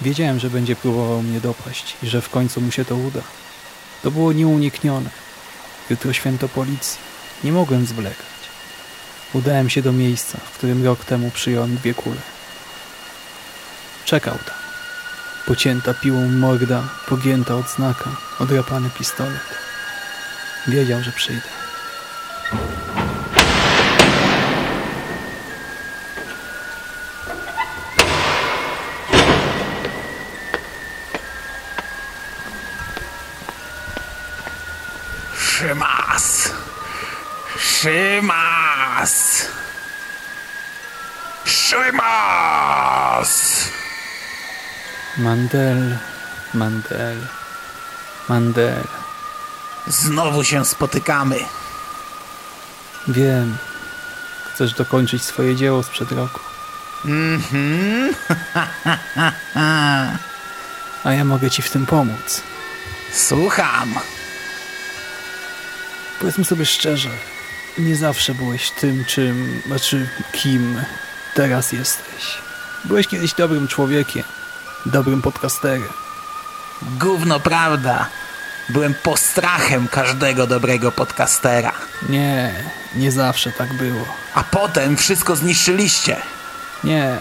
Wiedziałem, że będzie próbował mnie dopaść i że w końcu mu się to uda. To było nieuniknione. Jutro święto policji. Nie mogłem zwlekać. Udałem się do miejsca, w którym rok temu przyjąłem dwie kule. Czekał tam. Pocięta piłą morda, pogięta odznaka, odrapany pistolet. Wiedział, że przyjdę. Mandel, Mandel, Mandel. Znowu się spotykamy. Wiem. Chcesz dokończyć swoje dzieło sprzed roku. Mhm. A ja mogę ci w tym pomóc. Słucham. Powiedzmy sobie szczerze, nie zawsze byłeś tym, czym, znaczy kim teraz jesteś. Byłeś kiedyś dobrym człowiekiem, dobrym podcasterem. Gówno prawda. Byłem postrachem każdego dobrego podcastera. Nie, nie zawsze tak było. A potem wszystko zniszczyliście. Nie,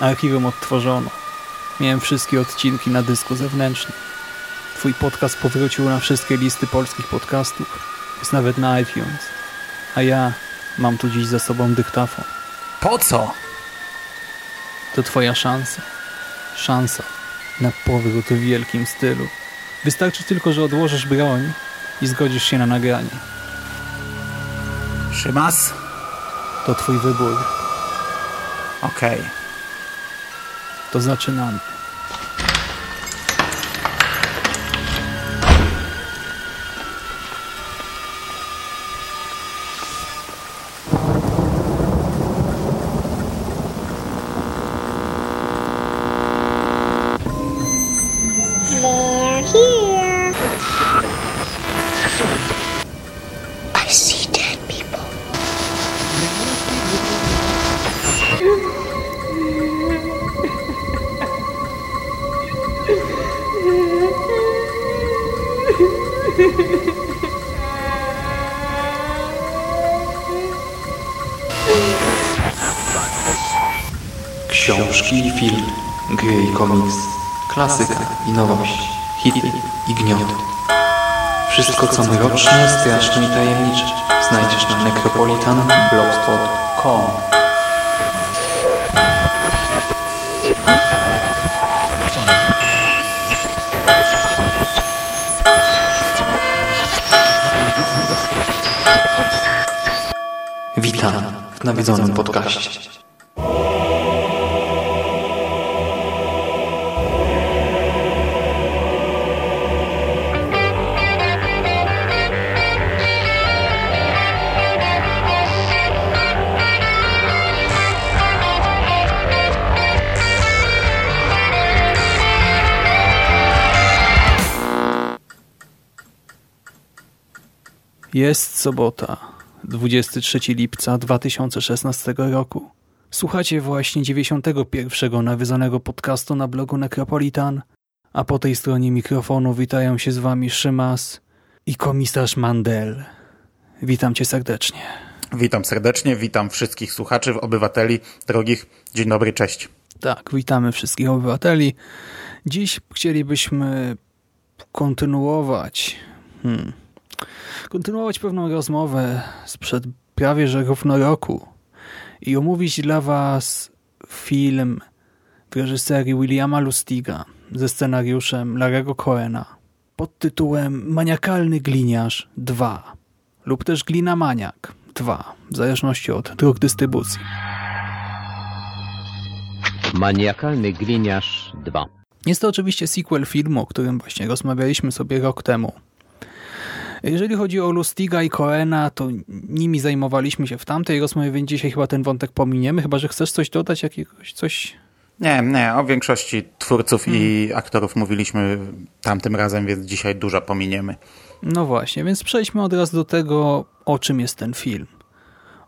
archiwum odtworzono. Miałem wszystkie odcinki na dysku zewnętrznym. Twój podcast powrócił na wszystkie listy polskich podcastów. Jest nawet na iTunes. A ja mam tu dziś za sobą dyktafon. Po co? To twoja szansa. Szansa na powrót w wielkim stylu. Wystarczy tylko, że odłożysz broń i zgodzisz się na nagranie. Szymas? To twój wybór. Okej. To zaczynamy. I tajemnicze znajdziesz na necropolitanblogspot.com Witam w nawiedzonym podcaście. Jest sobota, 23 lipca 2016 roku. Słuchacie właśnie 91 nawiązanego podcastu na blogu Necropolitan, a po tej stronie mikrofonu witają się z wami Szymas i komisarz Mandel. Witam cię serdecznie. Witam serdecznie, witam wszystkich słuchaczy, obywateli, drogich. Dzień dobry, cześć. Tak, witamy wszystkich obywateli. Dziś chcielibyśmy kontynuować hmm, kontynuować pewną rozmowę sprzed prawie że równo roku i omówić dla was film w reżyserii Williama Lustiga ze scenariuszem Larego Coena pod tytułem Maniakalny Gliniarz 2 lub też Glina Maniak 2 w zależności od dróg dystrybucji. Maniakalny gliniarz 2. Jest to oczywiście sequel filmu, o którym właśnie rozmawialiśmy sobie rok temu. Jeżeli chodzi o Lustiga i Coena, to nimi zajmowaliśmy się w tamtej rozmowie, więc dzisiaj chyba ten wątek pominiemy, chyba że chcesz coś dodać, jakiegoś coś... Nie, nie, o większości twórców i aktorów mówiliśmy tamtym razem, więc dzisiaj dużo pominiemy. No właśnie, więc przejdźmy od razu do tego, o czym jest ten film.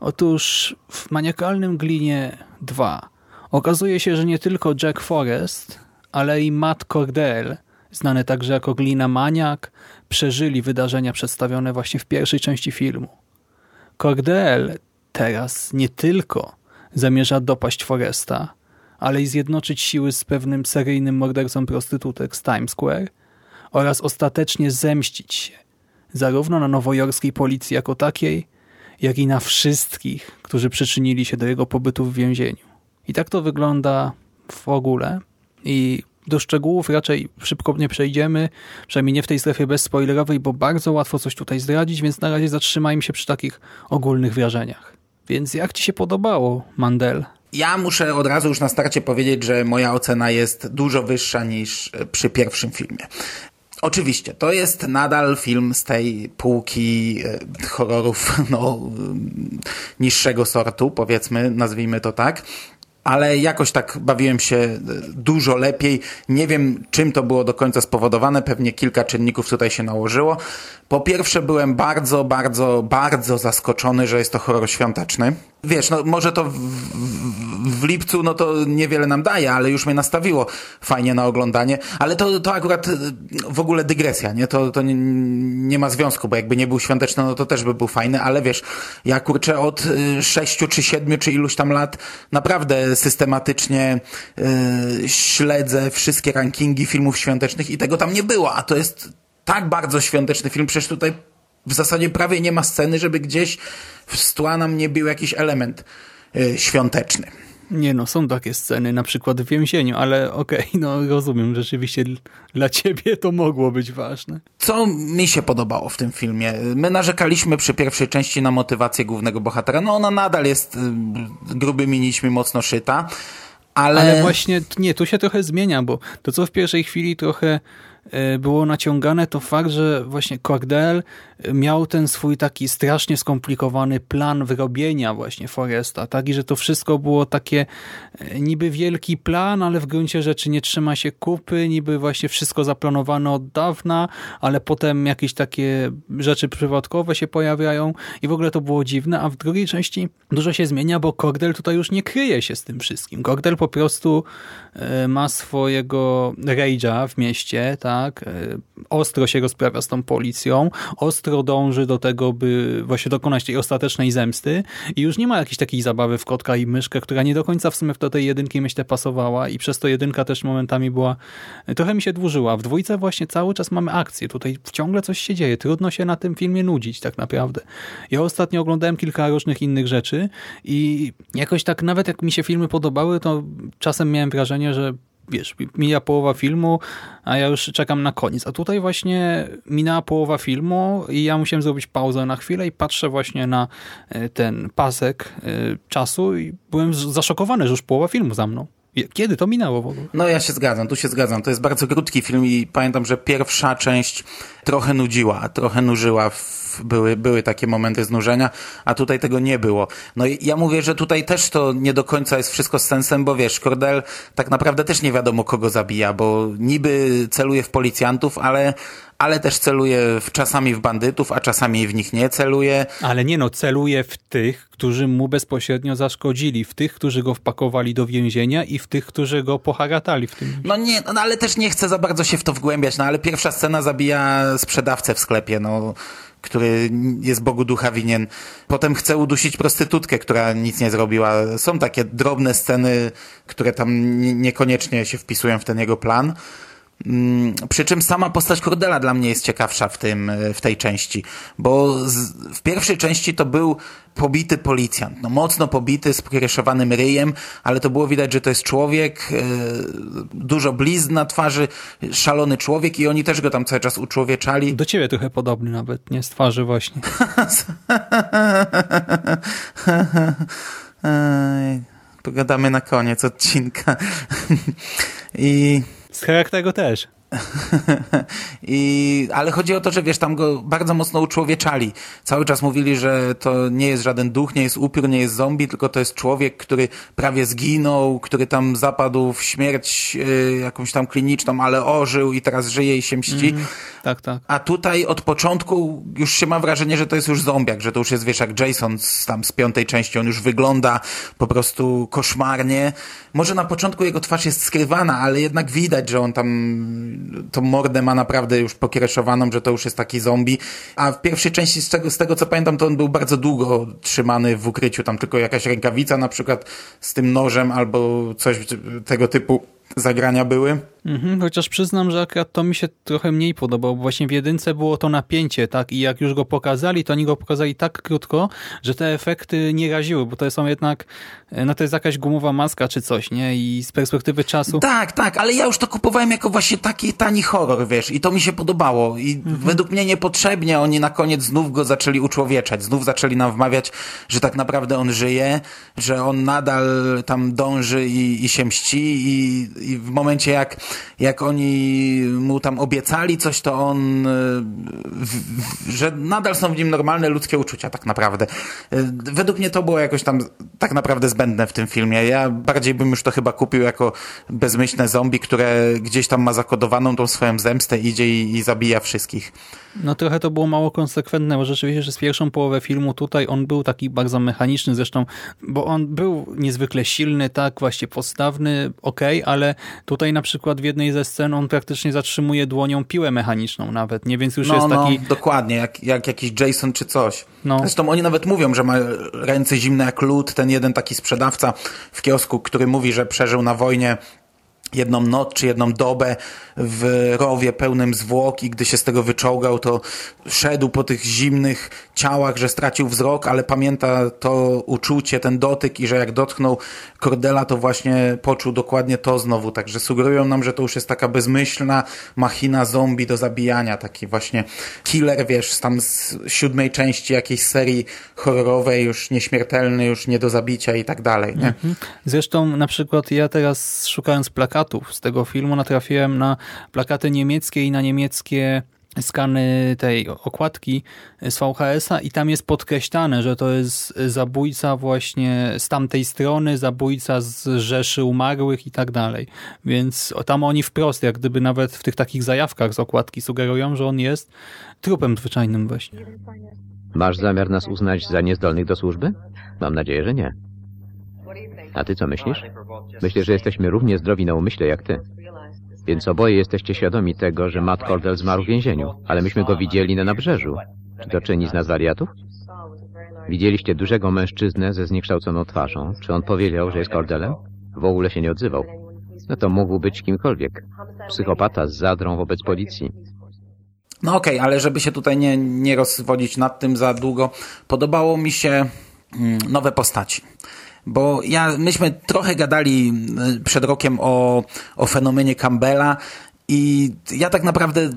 Otóż w Maniakalnym Glinie 2 okazuje się, że nie tylko Jack Forrest, ale i Matt Cordell, znany także jako Glina Maniak, przeżyli wydarzenia przedstawione właśnie w pierwszej części filmu. Cordell teraz nie tylko zamierza dopaść Foresta, ale i zjednoczyć siły z pewnym seryjnym mordercą prostytutek z Times Square oraz ostatecznie zemścić się zarówno na nowojorskiej policji jako takiej, jak i na wszystkich, którzy przyczynili się do jego pobytu w więzieniu. I tak to wygląda w ogóle i do szczegółów raczej szybko nie przejdziemy, przynajmniej nie w tej strefie bezspoilerowej, bo bardzo łatwo coś tutaj zdradzić, więc na razie zatrzymajmy się przy takich ogólnych wrażeniach. Więc jak ci się podobało, Mandel? Ja muszę od razu już na starcie powiedzieć, że moja ocena jest dużo wyższa niż przy pierwszym filmie. Oczywiście, to jest nadal film z tej półki e, horrorów no, niższego sortu, powiedzmy, nazwijmy to tak ale jakoś tak bawiłem się e, dużo lepiej. Nie wiem, czym to było do końca spowodowane, pewnie kilka czynników tutaj się nałożyło. Po pierwsze, byłem bardzo, bardzo, bardzo zaskoczony, że jest to horror świąteczny. Wiesz, no może to w, w, w, lipcu no to niewiele nam daje, ale już mnie nastawiło fajnie na oglądanie, ale to, to akurat e, w ogóle dygresja, nie? To, to nie, nie ma związku, bo jakby nie był świąteczny, no to też by był fajny, ale wiesz, ja kurczę od e, sześciu czy siedmiu czy iluś tam lat naprawdę systematycznie yy, śledzę wszystkie rankingi filmów świątecznych i tego tam nie było, a to jest tak bardzo świąteczny film, przecież tutaj w zasadzie prawie nie ma sceny, żeby gdzieś w tła nam nie był jakiś element yy, świąteczny. Nie no, są takie sceny, na przykład w więzieniu, ale okej, okay, no rozumiem, rzeczywiście dla ciebie to mogło być ważne. Co mi się podobało w tym filmie? My narzekaliśmy przy pierwszej części na motywację głównego bohatera. No ona nadal jest y, grubymi nićmi mocno szyta, ale... Ale właśnie, nie, tu się trochę zmienia, bo to co w pierwszej chwili trochę było naciągane, to fakt, że właśnie Cordell miał ten swój taki strasznie skomplikowany plan wyrobienia właśnie Foresta, tak? I że to wszystko było takie e, niby wielki plan, ale w gruncie rzeczy nie trzyma się kupy, niby właśnie wszystko zaplanowane od dawna, ale potem jakieś takie rzeczy przypadkowe się pojawiają i w ogóle to było dziwne, a w drugiej części dużo się zmienia, bo Cordell tutaj już nie kryje się z tym wszystkim. Cordell po prostu e, ma swojego rage'a w mieście, tak? Tak? E, ostro się rozprawia z tą policją, ostro dąży do tego, by właśnie dokonać tej ostatecznej zemsty i już nie ma jakiejś takiej zabawy w kotka i myszkę, która nie do końca w sumie w tej jedynki myślę pasowała i przez to jedynka też momentami była, e, trochę mi się dłużyła. W dwójce właśnie cały czas mamy akcję, tutaj ciągle coś się dzieje, trudno się na tym filmie nudzić tak naprawdę. Ja ostatnio oglądałem kilka różnych innych rzeczy i jakoś tak nawet jak mi się filmy podobały, to czasem miałem wrażenie, że wiesz, mija połowa filmu, a ja już czekam na koniec. A tutaj właśnie minęła połowa filmu i ja musiałem zrobić pauzę na chwilę i patrzę właśnie na e, ten pasek e, czasu i byłem zaszokowany, że już połowa filmu za mną. Kiedy to minęło w ogóle? No ja się zgadzam, tu się zgadzam. To jest bardzo krótki film i pamiętam, że pierwsza część trochę nudziła, trochę nużyła. Były, były takie momenty znużenia, a tutaj tego nie było. No i ja mówię, że tutaj też to nie do końca jest wszystko z sensem, bo wiesz, Cordell tak naprawdę też nie wiadomo kogo zabija, bo niby celuje w policjantów, ale, ale też celuje w, czasami w bandytów, a czasami w nich nie celuje. Ale nie no, celuje w tych, którzy mu bezpośrednio zaszkodzili, w tych, którzy go wpakowali do więzienia i w tych, którzy go poharatali w tym. No nie, no ale też nie chcę za bardzo się w to wgłębiać, no ale pierwsza scena zabija sprzedawcę w sklepie, no który jest Bogu ducha winien. Potem chce udusić prostytutkę, która nic nie zrobiła. Są takie drobne sceny, które tam niekoniecznie się wpisują w ten jego plan. Mm, przy czym sama postać Cordela dla mnie jest ciekawsza w, tym, w tej części, bo z, w pierwszej części to był pobity policjant, no mocno pobity, z pokiereszowanym ryjem, ale to było widać, że to jest człowiek, e, dużo blizn na twarzy, szalony człowiek i oni też go tam cały czas uczłowieczali. Do ciebie trochę podobny nawet, nie? Z twarzy właśnie. Pogadamy na koniec odcinka. I z charakteru też. I, ale chodzi o to, że wiesz, tam go bardzo mocno uczłowieczali. Cały czas mówili, że to nie jest żaden duch, nie jest upiór, nie jest zombie, tylko to jest człowiek, który prawie zginął, który tam zapadł w śmierć y, jakąś tam kliniczną, ale ożył i teraz żyje i się mści. Mm, tak, tak. A tutaj od początku już się ma wrażenie, że to jest już zombiak, że to już jest, wiesz, jak Jason z, tam z piątej części, on już wygląda po prostu koszmarnie. Może na początku jego twarz jest skrywana, ale jednak widać, że on tam tą mordę ma naprawdę już pokiereszowaną, że to już jest taki zombie. A w pierwszej części, z tego, z tego co pamiętam, to on był bardzo długo trzymany w ukryciu, tam tylko jakaś rękawica na przykład z tym nożem albo coś tego typu zagrania były. Mhm, chociaż przyznam, że akurat to mi się trochę mniej podobało, bo właśnie w jedynce było to napięcie, tak? I jak już go pokazali, to oni go pokazali tak krótko, że te efekty nie raziły, bo to są jednak, no to jest jakaś gumowa maska czy coś, nie? I z perspektywy czasu... Tak, tak, ale ja już to kupowałem jako właśnie taki tani horror, wiesz, i to mi się podobało. I mhm. według mnie niepotrzebnie oni na koniec znów go zaczęli uczłowieczać, znów zaczęli nam wmawiać, że tak naprawdę on żyje, że on nadal tam dąży i, i się mści i, i w momencie jak jak oni mu tam obiecali coś, to on, e, że nadal są w nim normalne ludzkie uczucia tak naprawdę. E, według mnie to było jakoś tam tak naprawdę zbędne w tym filmie. Ja bardziej bym już to chyba kupił jako bezmyślne zombie, które gdzieś tam ma zakodowaną tą swoją zemstę, idzie i, i zabija wszystkich. No trochę to było mało konsekwentne, bo rzeczywiście, że z pierwszą połowę filmu tutaj on był taki bardzo mechaniczny zresztą, bo on był niezwykle silny, tak, właśnie postawny, ok, ale tutaj na przykład w jednej ze scen on praktycznie zatrzymuje dłonią piłę mechaniczną nawet, nie? Więc już no, jest no, taki... dokładnie, jak, jak jakiś Jason czy coś. No. Zresztą oni nawet mówią, że ma ręce zimne jak lód, ten jeden taki sprzedawca w kiosku, który mówi, że przeżył na wojnie jedną noc czy jedną dobę w rowie pełnym zwłok i gdy się z tego wyczołgał, to szedł po tych zimnych ciałach, że stracił wzrok, ale pamięta to uczucie, ten dotyk i że jak dotknął Cordela, to właśnie poczuł dokładnie to znowu. Także sugerują nam, że to już jest taka bezmyślna machina zombie do zabijania, taki właśnie killer, wiesz, tam z siódmej części jakiejś serii horrorowej, już nieśmiertelny, już nie do zabicia i tak dalej. Nie? Mhm. Zresztą na przykład ja teraz szukając plakatów z tego filmu natrafiłem na plakaty niemieckie i na niemieckie skany tej okładki z VHS-a i tam jest podkreślane, że to jest zabójca właśnie z tamtej strony, zabójca z Rzeszy Umarłych i tak dalej. Więc tam oni wprost, jak gdyby nawet w tych takich zajawkach z okładki sugerują, że on jest trupem zwyczajnym właśnie. Masz zamiar nas uznać za niezdolnych do służby? Mam nadzieję, że nie. A ty co myślisz? Myślę, że jesteśmy równie zdrowi na umyśle jak ty. Więc oboje jesteście świadomi tego, że Matt Cordell zmarł w więzieniu, ale myśmy go widzieli na nabrzeżu. Czy to czyni z nas wariatów? Widzieliście dużego mężczyznę ze zniekształconą twarzą. Czy on powiedział, że jest Cordelem? W ogóle się nie odzywał. No to mógł być kimkolwiek. Psychopata z zadrą wobec policji. No okej, okay, ale żeby się tutaj nie, nie rozwodzić nad tym za długo, podobało mi się mm, nowe postaci bo ja, myśmy trochę gadali y, przed rokiem o, o fenomenie Campbella i ja tak naprawdę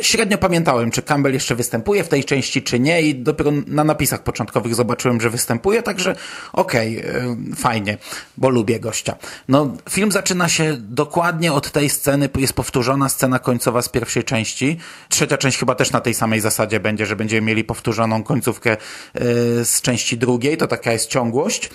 średnio pamiętałem, czy Campbell jeszcze występuje w tej części, czy nie i dopiero na napisach początkowych zobaczyłem, że występuje, także okej, okay, fajnie, bo lubię gościa. No, film zaczyna się dokładnie od tej sceny, jest powtórzona scena końcowa z pierwszej części. Trzecia część chyba też na tej samej zasadzie będzie, że będziemy mieli powtórzoną końcówkę y, z części drugiej, to taka jest ciągłość.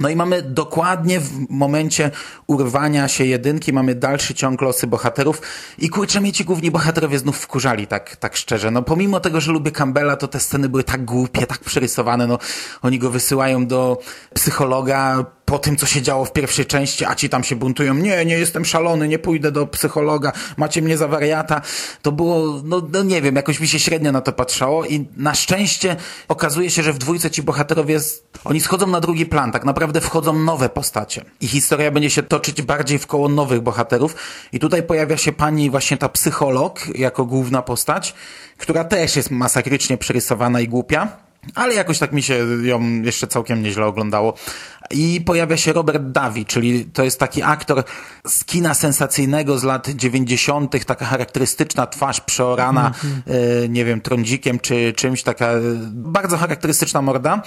No i mamy dokładnie w momencie urwania się jedynki, mamy dalszy ciąg losy bohaterów i kurczę mnie ci główni bohaterowie znów wkurzali, tak, tak szczerze. No pomimo tego, że lubię Campbella, to te sceny były tak głupie, tak przerysowane, no oni go wysyłają do psychologa, po tym, co się działo w pierwszej części, a ci tam się buntują, nie, nie jestem szalony, nie pójdę do psychologa, macie mnie za wariata, to było, no, no nie wiem, jakoś mi się średnio na to patrzało i na szczęście okazuje się, że w dwójce ci bohaterowie, oni schodzą na drugi plan, tak naprawdę wchodzą nowe postacie. I historia będzie się toczyć bardziej w koło nowych bohaterów. I tutaj pojawia się pani właśnie ta psycholog jako główna postać, która też jest masakrycznie przerysowana i głupia, ale jakoś tak mi się ją jeszcze całkiem nieźle oglądało. I pojawia się Robert Davi, czyli to jest taki aktor z kina sensacyjnego z lat 90., taka charakterystyczna twarz przeorana, mm -hmm. nie wiem, trądzikiem czy czymś, taka bardzo charakterystyczna morda.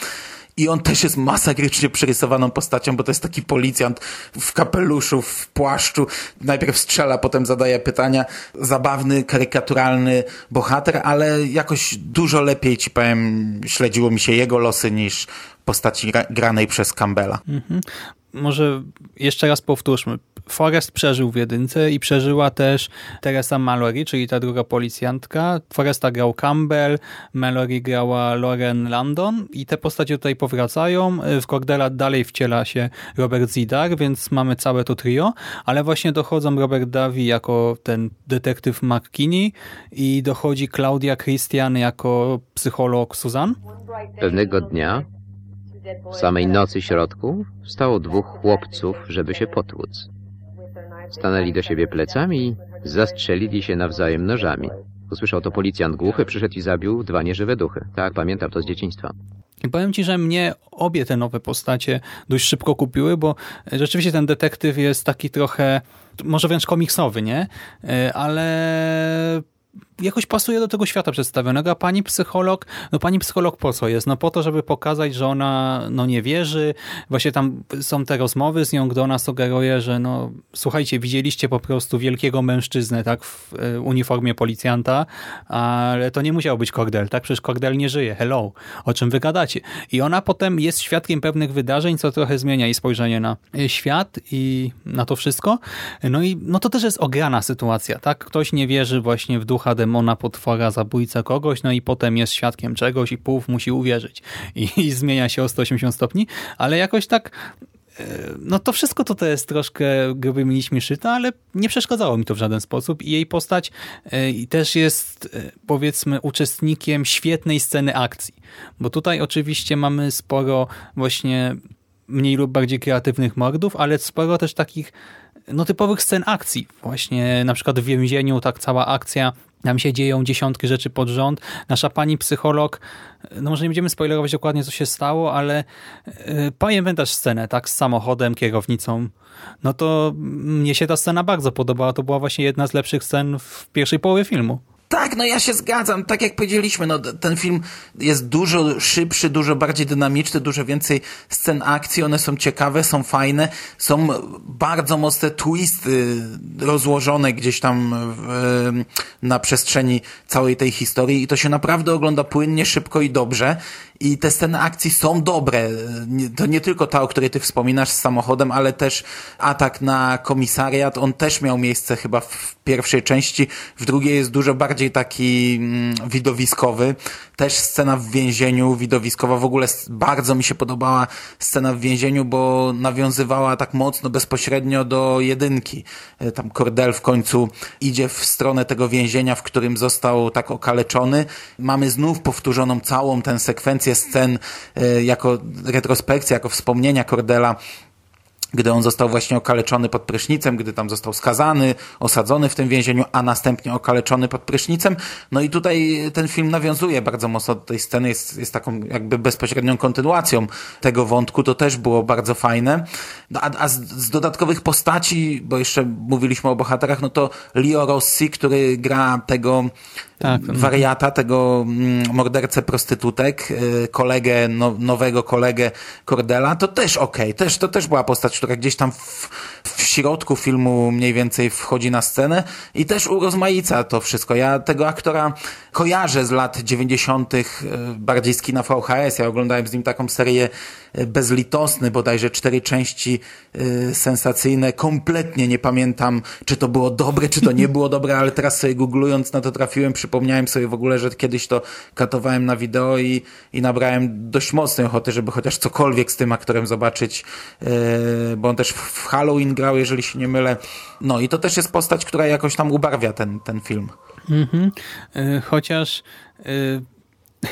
I on też jest masakrycznie przerysowaną postacią, bo to jest taki policjant w kapeluszu, w płaszczu. Najpierw strzela, potem zadaje pytania. Zabawny, karykaturalny bohater, ale jakoś dużo lepiej, ci powiem, śledziło mi się jego losy niż postaci granej przez Campbella. Mhm może jeszcze raz powtórzmy. Forrest przeżył w jedynce i przeżyła też Teresa Mallory, czyli ta druga policjantka. Forresta grał Campbell, Mallory grała Lauren Landon i te postacie tutaj powracają. W Cordella dalej wciela się Robert Zidar, więc mamy całe to trio, ale właśnie dochodzą Robert Davi jako ten detektyw McKinney i dochodzi Claudia Christian jako psycholog Susan. Pewnego dnia w samej nocy środku stało dwóch chłopców, żeby się potłuc. Stanęli do siebie plecami i zastrzelili się nawzajem nożami. Usłyszał to policjant głuchy, przyszedł i zabił dwa nieżywe duchy. Tak, pamiętam to z dzieciństwa. I powiem ci, że mnie obie te nowe postacie dość szybko kupiły, bo rzeczywiście ten detektyw jest taki trochę, może wręcz komiksowy, nie? E, ale jakoś pasuje do tego świata przedstawionego, a pani psycholog, no pani psycholog po co jest? No po to, żeby pokazać, że ona no nie wierzy, właśnie tam są te rozmowy z nią, gdy ona sugeruje, że no słuchajcie, widzieliście po prostu wielkiego mężczyznę, tak, w e, uniformie policjanta, ale to nie musiał być Cordell, tak, przecież Cordell nie żyje, hello, o czym wy gadacie? I ona potem jest świadkiem pewnych wydarzeń, co trochę zmienia jej spojrzenie na e, świat i na to wszystko, no i no to też jest ograna sytuacja, tak, ktoś nie wierzy właśnie w ducha potwora, zabójcę kogoś, no i potem jest świadkiem czegoś i pół musi uwierzyć. I, I, zmienia się o 180 stopni, ale jakoś tak e, no to wszystko to, to jest troszkę grubymi nićmi szyte, ale nie przeszkadzało mi to w żaden sposób i jej postać y, też jest y, powiedzmy uczestnikiem świetnej sceny akcji, bo tutaj oczywiście mamy sporo właśnie mniej lub bardziej kreatywnych mordów, ale sporo też takich no, typowych scen akcji. Właśnie na przykład w więzieniu tak cała akcja nam się dzieją dziesiątki rzeczy pod rząd. Nasza pani psycholog, no może nie będziemy spoilerować dokładnie, co się stało, ale yy, pamiętasz scenę, tak, z samochodem, kierownicą. No to mnie się ta scena bardzo podobała. To była właśnie jedna z lepszych scen w pierwszej połowie filmu. Tak, no ja się zgadzam. Tak jak powiedzieliśmy, no, ten film jest dużo szybszy, dużo bardziej dynamiczny, dużo więcej scen akcji. One są ciekawe, są fajne. Są bardzo mocne twisty rozłożone gdzieś tam w, na przestrzeni całej tej historii i to się naprawdę ogląda płynnie, szybko i dobrze. I te sceny akcji są dobre. To nie tylko ta, o której ty wspominasz z samochodem, ale też atak na komisariat. On też miał miejsce chyba w pierwszej części. W drugiej jest dużo bardziej taki mm, widowiskowy. Też scena w więzieniu widowiskowa. W ogóle bardzo mi się podobała scena w więzieniu, bo nawiązywała tak mocno, bezpośrednio do jedynki. E, tam Cordell w końcu idzie w stronę tego więzienia, w którym został tak okaleczony. Mamy znów powtórzoną całą tę sekwencję scen e, jako retrospekcja, jako wspomnienia Cordela gdy on został właśnie okaleczony pod prysznicem, gdy tam został skazany, osadzony w tym więzieniu, a następnie okaleczony pod prysznicem. No i tutaj ten film nawiązuje bardzo mocno do tej sceny, jest, jest taką jakby bezpośrednią kontynuacją tego wątku, to też było bardzo fajne. No, a, a z, z, dodatkowych postaci, bo jeszcze mówiliśmy o bohaterach, no to Leo Rossi, który gra tego tak. wariata, tego mm, mordercę prostytutek, y, kolegę, no, nowego kolegę Cordela, to też okej, okay. też, to też była postać, która gdzieś tam w, w środku filmu mniej więcej wchodzi na scenę i też urozmaica to wszystko. Ja tego aktora kojarzę z lat 90. Y, bardziej z kina VHS. Ja oglądałem z nim taką serię y, bezlitosny, bodajże cztery części sensacyjne. Kompletnie nie pamiętam, czy to było dobre, czy to nie było dobre, ale teraz sobie googlując na to trafiłem przy przypomniałem sobie w ogóle, że kiedyś to katowałem na wideo i, i nabrałem dość mocnej ochoty, żeby chociaż cokolwiek z tym aktorem zobaczyć, yy, bo on też w Halloween grał, jeżeli się nie mylę. No i to też jest postać, która jakoś tam ubarwia ten, ten film. Mhm. Yy, chociaż yy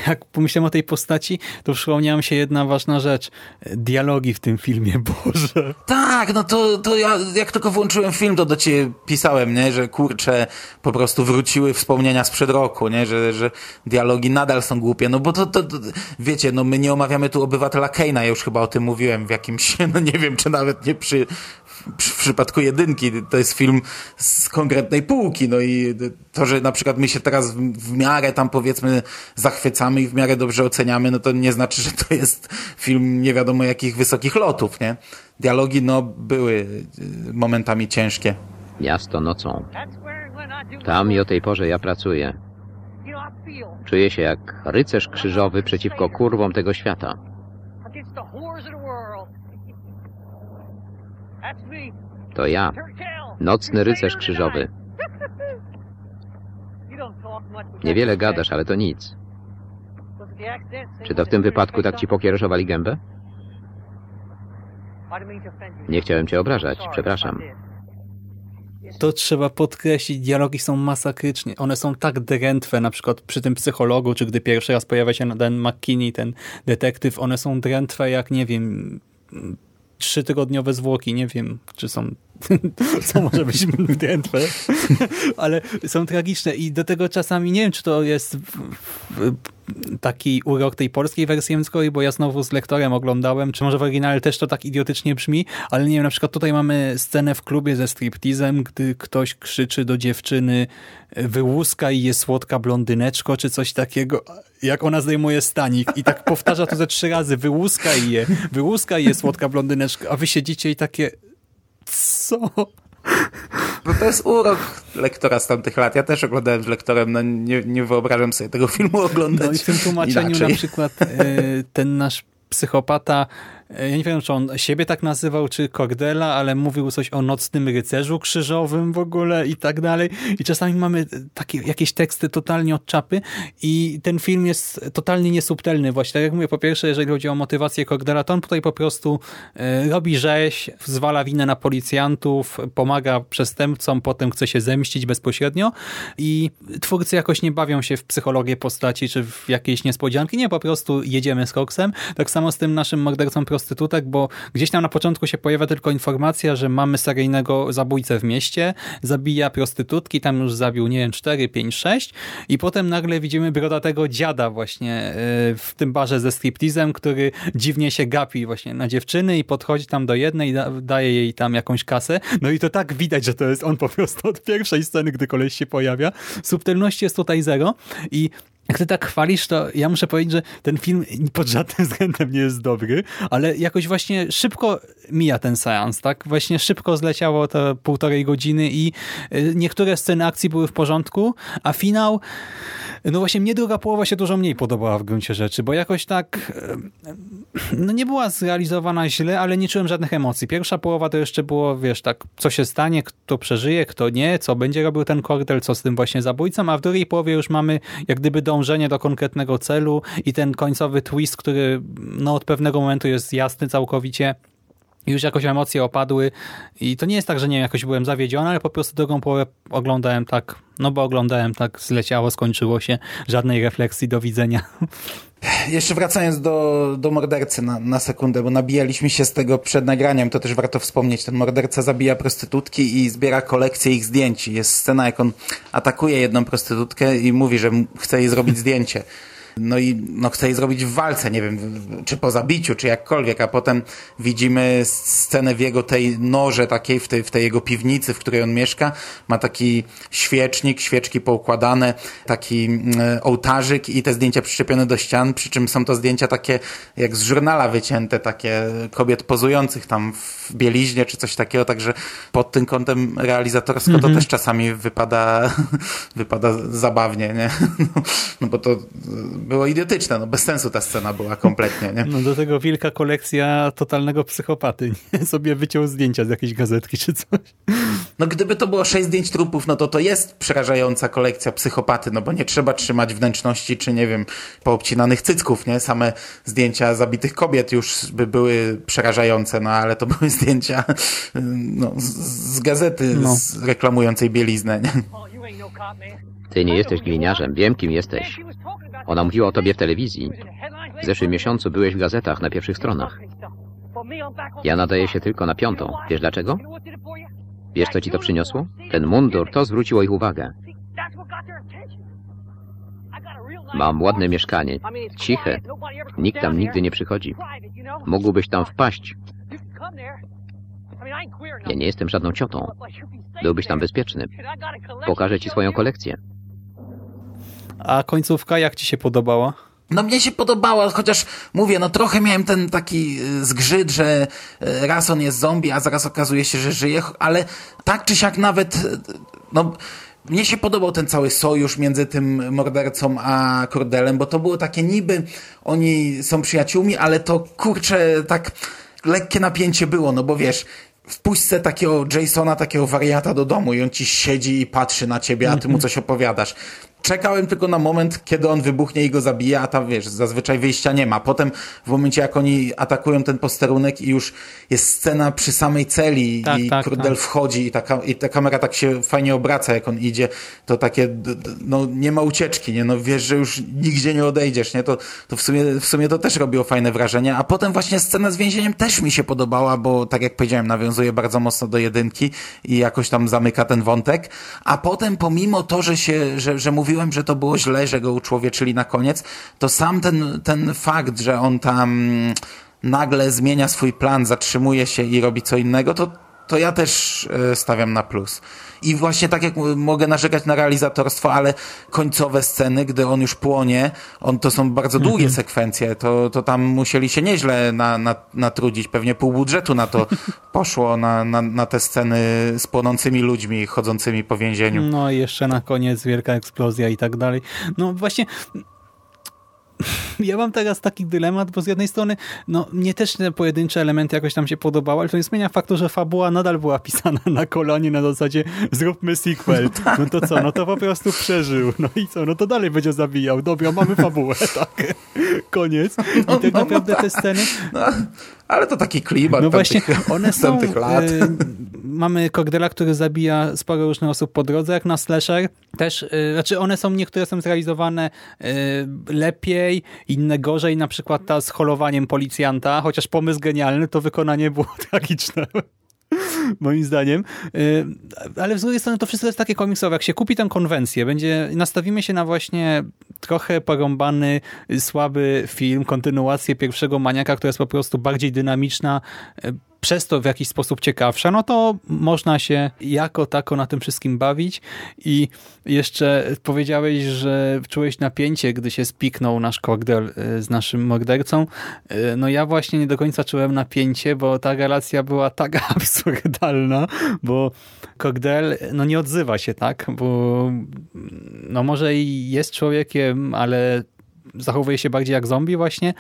jak pomyślałem o tej postaci, to przypomniała mi się jedna ważna rzecz. Dialogi w tym filmie, Boże. Tak, no to, to ja jak tylko włączyłem film, to do ciebie pisałem, nie, że kurczę, po prostu wróciły wspomnienia sprzed roku, nie, że, że dialogi nadal są głupie, no bo to, to, to wiecie, no my nie omawiamy tu obywatela Keina, ja już chyba o tym mówiłem w jakimś, no nie wiem, czy nawet nie przy w przypadku jedynki to jest film z konkretnej półki, no i to, że na przykład my się teraz w, miarę tam powiedzmy zachwycamy i w miarę dobrze oceniamy, no to nie znaczy, że to jest film nie wiadomo jakich wysokich lotów, nie? Dialogi, no, były y, momentami ciężkie. Miasto nocą. Tam i o tej porze ja pracuję. Czuję się jak rycerz krzyżowy przeciwko kurwom tego świata. To ja, nocny rycerz krzyżowy. Niewiele gadasz, ale to nic. Czy to w tym wypadku tak ci pokieroszowali gębę? Nie chciałem cię obrażać, przepraszam. To trzeba podkreślić, dialogi są masakryczne. One są tak drętwe, na przykład przy tym psychologu, czy gdy pierwszy raz pojawia się ten McKinney, ten detektyw, one są drętwe jak, nie wiem, trzytygodniowe zwłoki, nie wiem, czy są co może być drętwe, ale są tragiczne i do tego czasami, nie wiem, czy to jest taki urok tej polskiej wersji językowej, bo ja znowu z lektorem oglądałem, czy może w oryginale też to tak idiotycznie brzmi, ale nie wiem, na przykład tutaj mamy scenę w klubie ze striptizem, gdy ktoś krzyczy do dziewczyny wyłuska i jest słodka blondyneczko, czy coś takiego, jak ona zdejmuje stanik i tak powtarza to ze trzy razy, wyłuska i je, wyłuska i je słodka blondyneczko, a wy siedzicie i takie co? No to jest urok lektora z tamtych lat. Ja też oglądałem z lektorem, no nie, nie wyobrażam sobie tego filmu oglądać No i w tym tłumaczeniu inaczej. na przykład y, ten nasz psychopata ja nie wiem, czy on siebie tak nazywał, czy Cordela, ale mówił coś o nocnym rycerzu krzyżowym w ogóle i tak dalej. I czasami mamy takie jakieś teksty totalnie od czapy i ten film jest totalnie niesubtelny. Właśnie tak jak mówię, po pierwsze, jeżeli chodzi o motywację Cordela, to on tutaj po prostu e, robi rzeź, zwala winę na policjantów, pomaga przestępcom, potem chce się zemścić bezpośrednio i twórcy jakoś nie bawią się w psychologię postaci, czy w jakieś niespodzianki. Nie, po prostu jedziemy z koksem. Tak samo z tym naszym mordercą prostytutek, bo gdzieś tam na początku się pojawia tylko informacja, że mamy seryjnego zabójcę w mieście, zabija prostytutki, tam już zabił, nie wiem, 4, 5, 6 i potem nagle widzimy brodatego dziada właśnie e, w tym barze ze striptizem, który dziwnie się gapi właśnie na dziewczyny i podchodzi tam do jednej daje jej tam jakąś kasę. No i to tak widać, że to jest on po prostu od pierwszej sceny, gdy koleś się pojawia. Subtelności jest tutaj zero i jak ty tak chwalisz, to ja muszę powiedzieć, że ten film pod żadnym względem nie jest dobry, ale jakoś właśnie szybko mija ten seans, tak? Właśnie szybko zleciało to półtorej godziny i y, niektóre sceny akcji były w porządku, a finał, no właśnie mnie druga połowa się dużo mniej podobała w gruncie rzeczy, bo jakoś tak y, no nie była zrealizowana źle, ale nie czułem żadnych emocji. Pierwsza połowa to jeszcze było, wiesz, tak, co się stanie, kto przeżyje, kto nie, co będzie robił ten kordel, co z tym właśnie zabójcą, a w drugiej połowie już mamy jak gdyby dążenie do konkretnego celu i ten końcowy twist, który no, od pewnego momentu jest jasny całkowicie. Już jakoś emocje opadły i to nie jest tak, że nie jakoś byłem zawiedziony, ale po prostu drugą połowę oglądałem tak, no bo oglądałem tak, zleciało, skończyło się, żadnej refleksji, do widzenia. Jeszcze wracając do, do mordercy na, na sekundę, bo nabijaliśmy się z tego przed nagraniem, to też warto wspomnieć. Ten morderca zabija prostytutki i zbiera kolekcję ich zdjęć. Jest scena, jak on atakuje jedną prostytutkę i mówi, że chce jej zrobić zdjęcie. No i no, chce jej zrobić w walce, nie wiem, czy po zabiciu, czy jakkolwiek, a potem widzimy scenę w jego tej noże takiej, w tej, w tej jego piwnicy, w której on mieszka. Ma taki świecznik, świeczki poukładane, taki y, ołtarzyk i te zdjęcia przyczepione do ścian, przy czym są to zdjęcia takie jak z żurnala wycięte, takie kobiet pozujących tam w bieliźnie, czy coś takiego, także pod tym kątem realizatorsko mm -hmm. to mhm. też czasami wypada, wypada zabawnie, nie? No, no bo to było idiotyczne, no bez sensu ta scena była kompletnie, nie? No do tego wielka kolekcja totalnego psychopaty, nie? Sobie wyciął zdjęcia z jakiejś gazetki czy coś. No gdyby to było sześć zdjęć trupów, no to to jest przerażająca kolekcja psychopaty, no bo nie trzeba trzymać wnętrzności, czy nie wiem, poobcinanych cycków, nie? Same zdjęcia zabitych kobiet już by były przerażające, no ale to były zdjęcia no, z, gazety no. z reklamującej bieliznę, nie? Ty nie jesteś gliniarzem, wiem kim jesteś. Ona mówiła o tobie w telewizji. W zeszłym miesiącu byłeś w gazetach na pierwszych stronach. Ja nadaję się tylko na piątą. Wiesz dlaczego? Wiesz, co ci to przyniosło? Ten mundur, to zwróciło ich uwagę. Mam ładne mieszkanie, ciche. Nikt tam nigdy nie przychodzi. Mógłbyś tam wpaść. Ja nie jestem żadną ciotą. Byłbyś tam bezpieczny. Pokażę ci swoją kolekcję. A końcówka jak ci się podobała? No mnie się podobała, chociaż mówię, no trochę miałem ten taki y, zgrzyt, że y, raz on jest zombie, a zaraz okazuje się, że żyje, ale tak czy siak nawet, y, no mnie się podobał ten cały sojusz między tym mordercą a Kordelem, bo to było takie niby, oni są przyjaciółmi, ale to kurczę, tak lekkie napięcie było, no bo wiesz, wpuść se takiego Jasona, takiego wariata do domu i on ci siedzi i patrzy na ciebie, a ty mu coś opowiadasz. Czekałem tylko na moment, kiedy on wybuchnie i go zabije, a tam wiesz, zazwyczaj wyjścia nie ma. Potem w momencie, jak oni atakują ten posterunek i już jest scena przy samej celi Tak, i tak, Kurdel tak. wchodzi i ta, i ta kamera tak się fajnie obraca, jak on idzie, to takie, no nie ma ucieczki, nie? No wiesz, że już nigdzie nie odejdziesz, nie? To, to w, sumie, w sumie to też robiło fajne wrażenie, a potem właśnie scena z więzieniem też mi się podobała, bo tak jak powiedziałem, nawiązuje bardzo mocno do jedynki i jakoś tam zamyka ten wątek, a potem pomimo to, że się, że, że mówiłem, że to było źle, że go uczłowieczyli na koniec, to sam ten, ten fakt, że on tam nagle zmienia swój plan, zatrzymuje się i robi co innego, to, to ja też e, stawiam na plus. I właśnie tak jak mogę narzekać na realizatorstwo, ale końcowe sceny, gdy on już płonie, on, to są bardzo długie sekwencje, to, to tam musieli się nieźle na, na, natrudzić. Pewnie pół budżetu na to poszło, na, na, na te sceny z płonącymi ludźmi chodzącymi po więzieniu. No i jeszcze na koniec wielka eksplozja i tak dalej. No właśnie ja mam teraz taki dylemat, bo z jednej strony no mnie też te pojedyncze elementy jakoś tam się podobały, ale to nie zmienia faktu, że fabuła nadal była pisana na kolonie na zasadzie zróbmy sequel. No to co, no to po prostu przeżył. No i co, no to dalej będzie zabijał. Dobra, mamy fabułę, tak. Koniec. I tak no, naprawdę tak. te sceny No, ale to taki klimat no właśnie, tamtych, one są... tamtych lat. y, mamy Cordela, który zabija sporo różnych osób po drodze, jak na slasher. Też, y, znaczy one są, niektóre są zrealizowane y, lepiej, inne gorzej, na przykład ta z holowaniem policjanta, chociaż pomysł genialny, to wykonanie było tragiczne. Moim zdaniem. Y, Ale z drugiej strony to wszystko jest takie komiksowe. Jak się kupi tę konwencję, będzie, nastawimy się na właśnie trochę porąbany, y, słaby film, kontynuację pierwszego maniaka, która jest po prostu bardziej dynamiczna, y, przez to w jakiś sposób ciekawsza, no to można się jako tako na tym wszystkim bawić i jeszcze powiedziałeś, że czułeś napięcie, gdy się spiknął nasz kordel y, z naszym mordercą. Y, No ja właśnie nie do końca czułem napięcie, bo ta relacja była tak absurdalna, bo Kordel no nie odzywa się, tak? Bo no może i jest człowiekiem, ale zachowuje się bardziej jak zombie właśnie,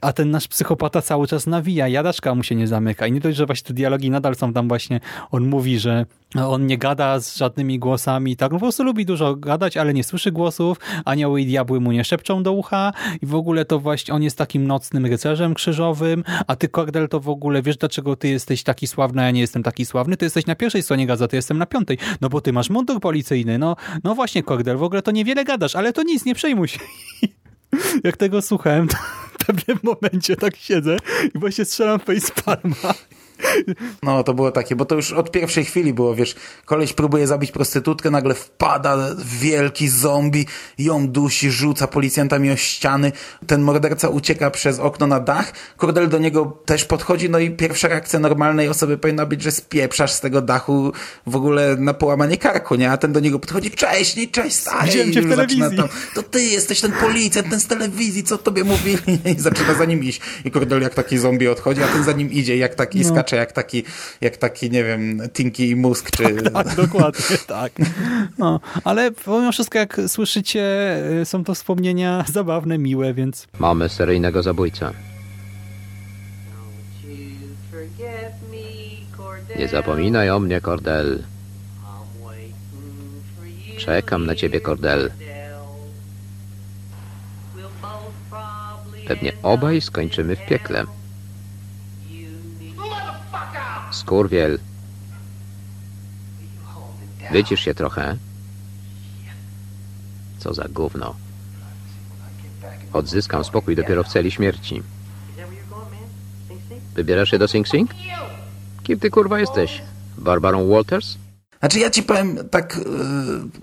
a ten nasz psychopata cały czas nawija, jadaczka mu się nie zamyka. I nie dość, że właśnie te dialogi nadal są tam właśnie, on mówi, że on nie gada z żadnymi głosami, tak, on po prostu lubi dużo gadać, ale nie słyszy głosów, anioły i diabły mu nie szepczą do ucha i w ogóle to właśnie on jest takim nocnym rycerzem krzyżowym, a ty Kordel to w ogóle wiesz dlaczego ty jesteś taki sławny, a ja nie jestem taki sławny, ty jesteś na pierwszej stronie gazety, jestem na piątej, no bo ty masz mundur policyjny, no, no właśnie Kordel, w ogóle to niewiele gadasz, ale to nic, nie przejmuj się. Jak tego słuchałem, to w pewnym momencie tak siedzę i właśnie strzelam facepalma. No, to było takie, bo to już od pierwszej chwili było, wiesz, koleś próbuje zabić prostytutkę, nagle wpada wielki zombie, ją dusi, rzuca policjantami o ściany, ten morderca ucieka przez okno na dach, Kordel do niego też podchodzi, no i pierwsza reakcja normalnej osoby powinna być, że spieprzasz z tego dachu w ogóle na połamanie karku, nie? A ten do niego podchodzi, cześć, nie, cześć, stary, Widziałem cię w telewizji. to ty jesteś ten policjant, ten z telewizji, co tobie mówili? I zaczyna za nim iść. I Kordel jak taki zombie odchodzi, a ten za nim idzie, jak taki No. skacze, jak taki, jak taki, nie wiem, Tinky i Mózg, czy... Tak, dokładnie, tak. No, ale pomimo wszystko, jak słyszycie, y, są to wspomnienia zabawne, miłe, więc Mamy seryjnego zabójcę. Nie zapominaj o mnie, Cordel. Czekam na ciebie, Cordel. Pewnie obaj skończymy w piekle. Skurwiel. Wycisz się trochę. Co za gówno. Odzyskam spokój dopiero w celi śmierci. Wybierasz się do Sing Sing? Kim ty kurwa jesteś? Barbarą Walters? Znaczy ja ci powiem tak yy,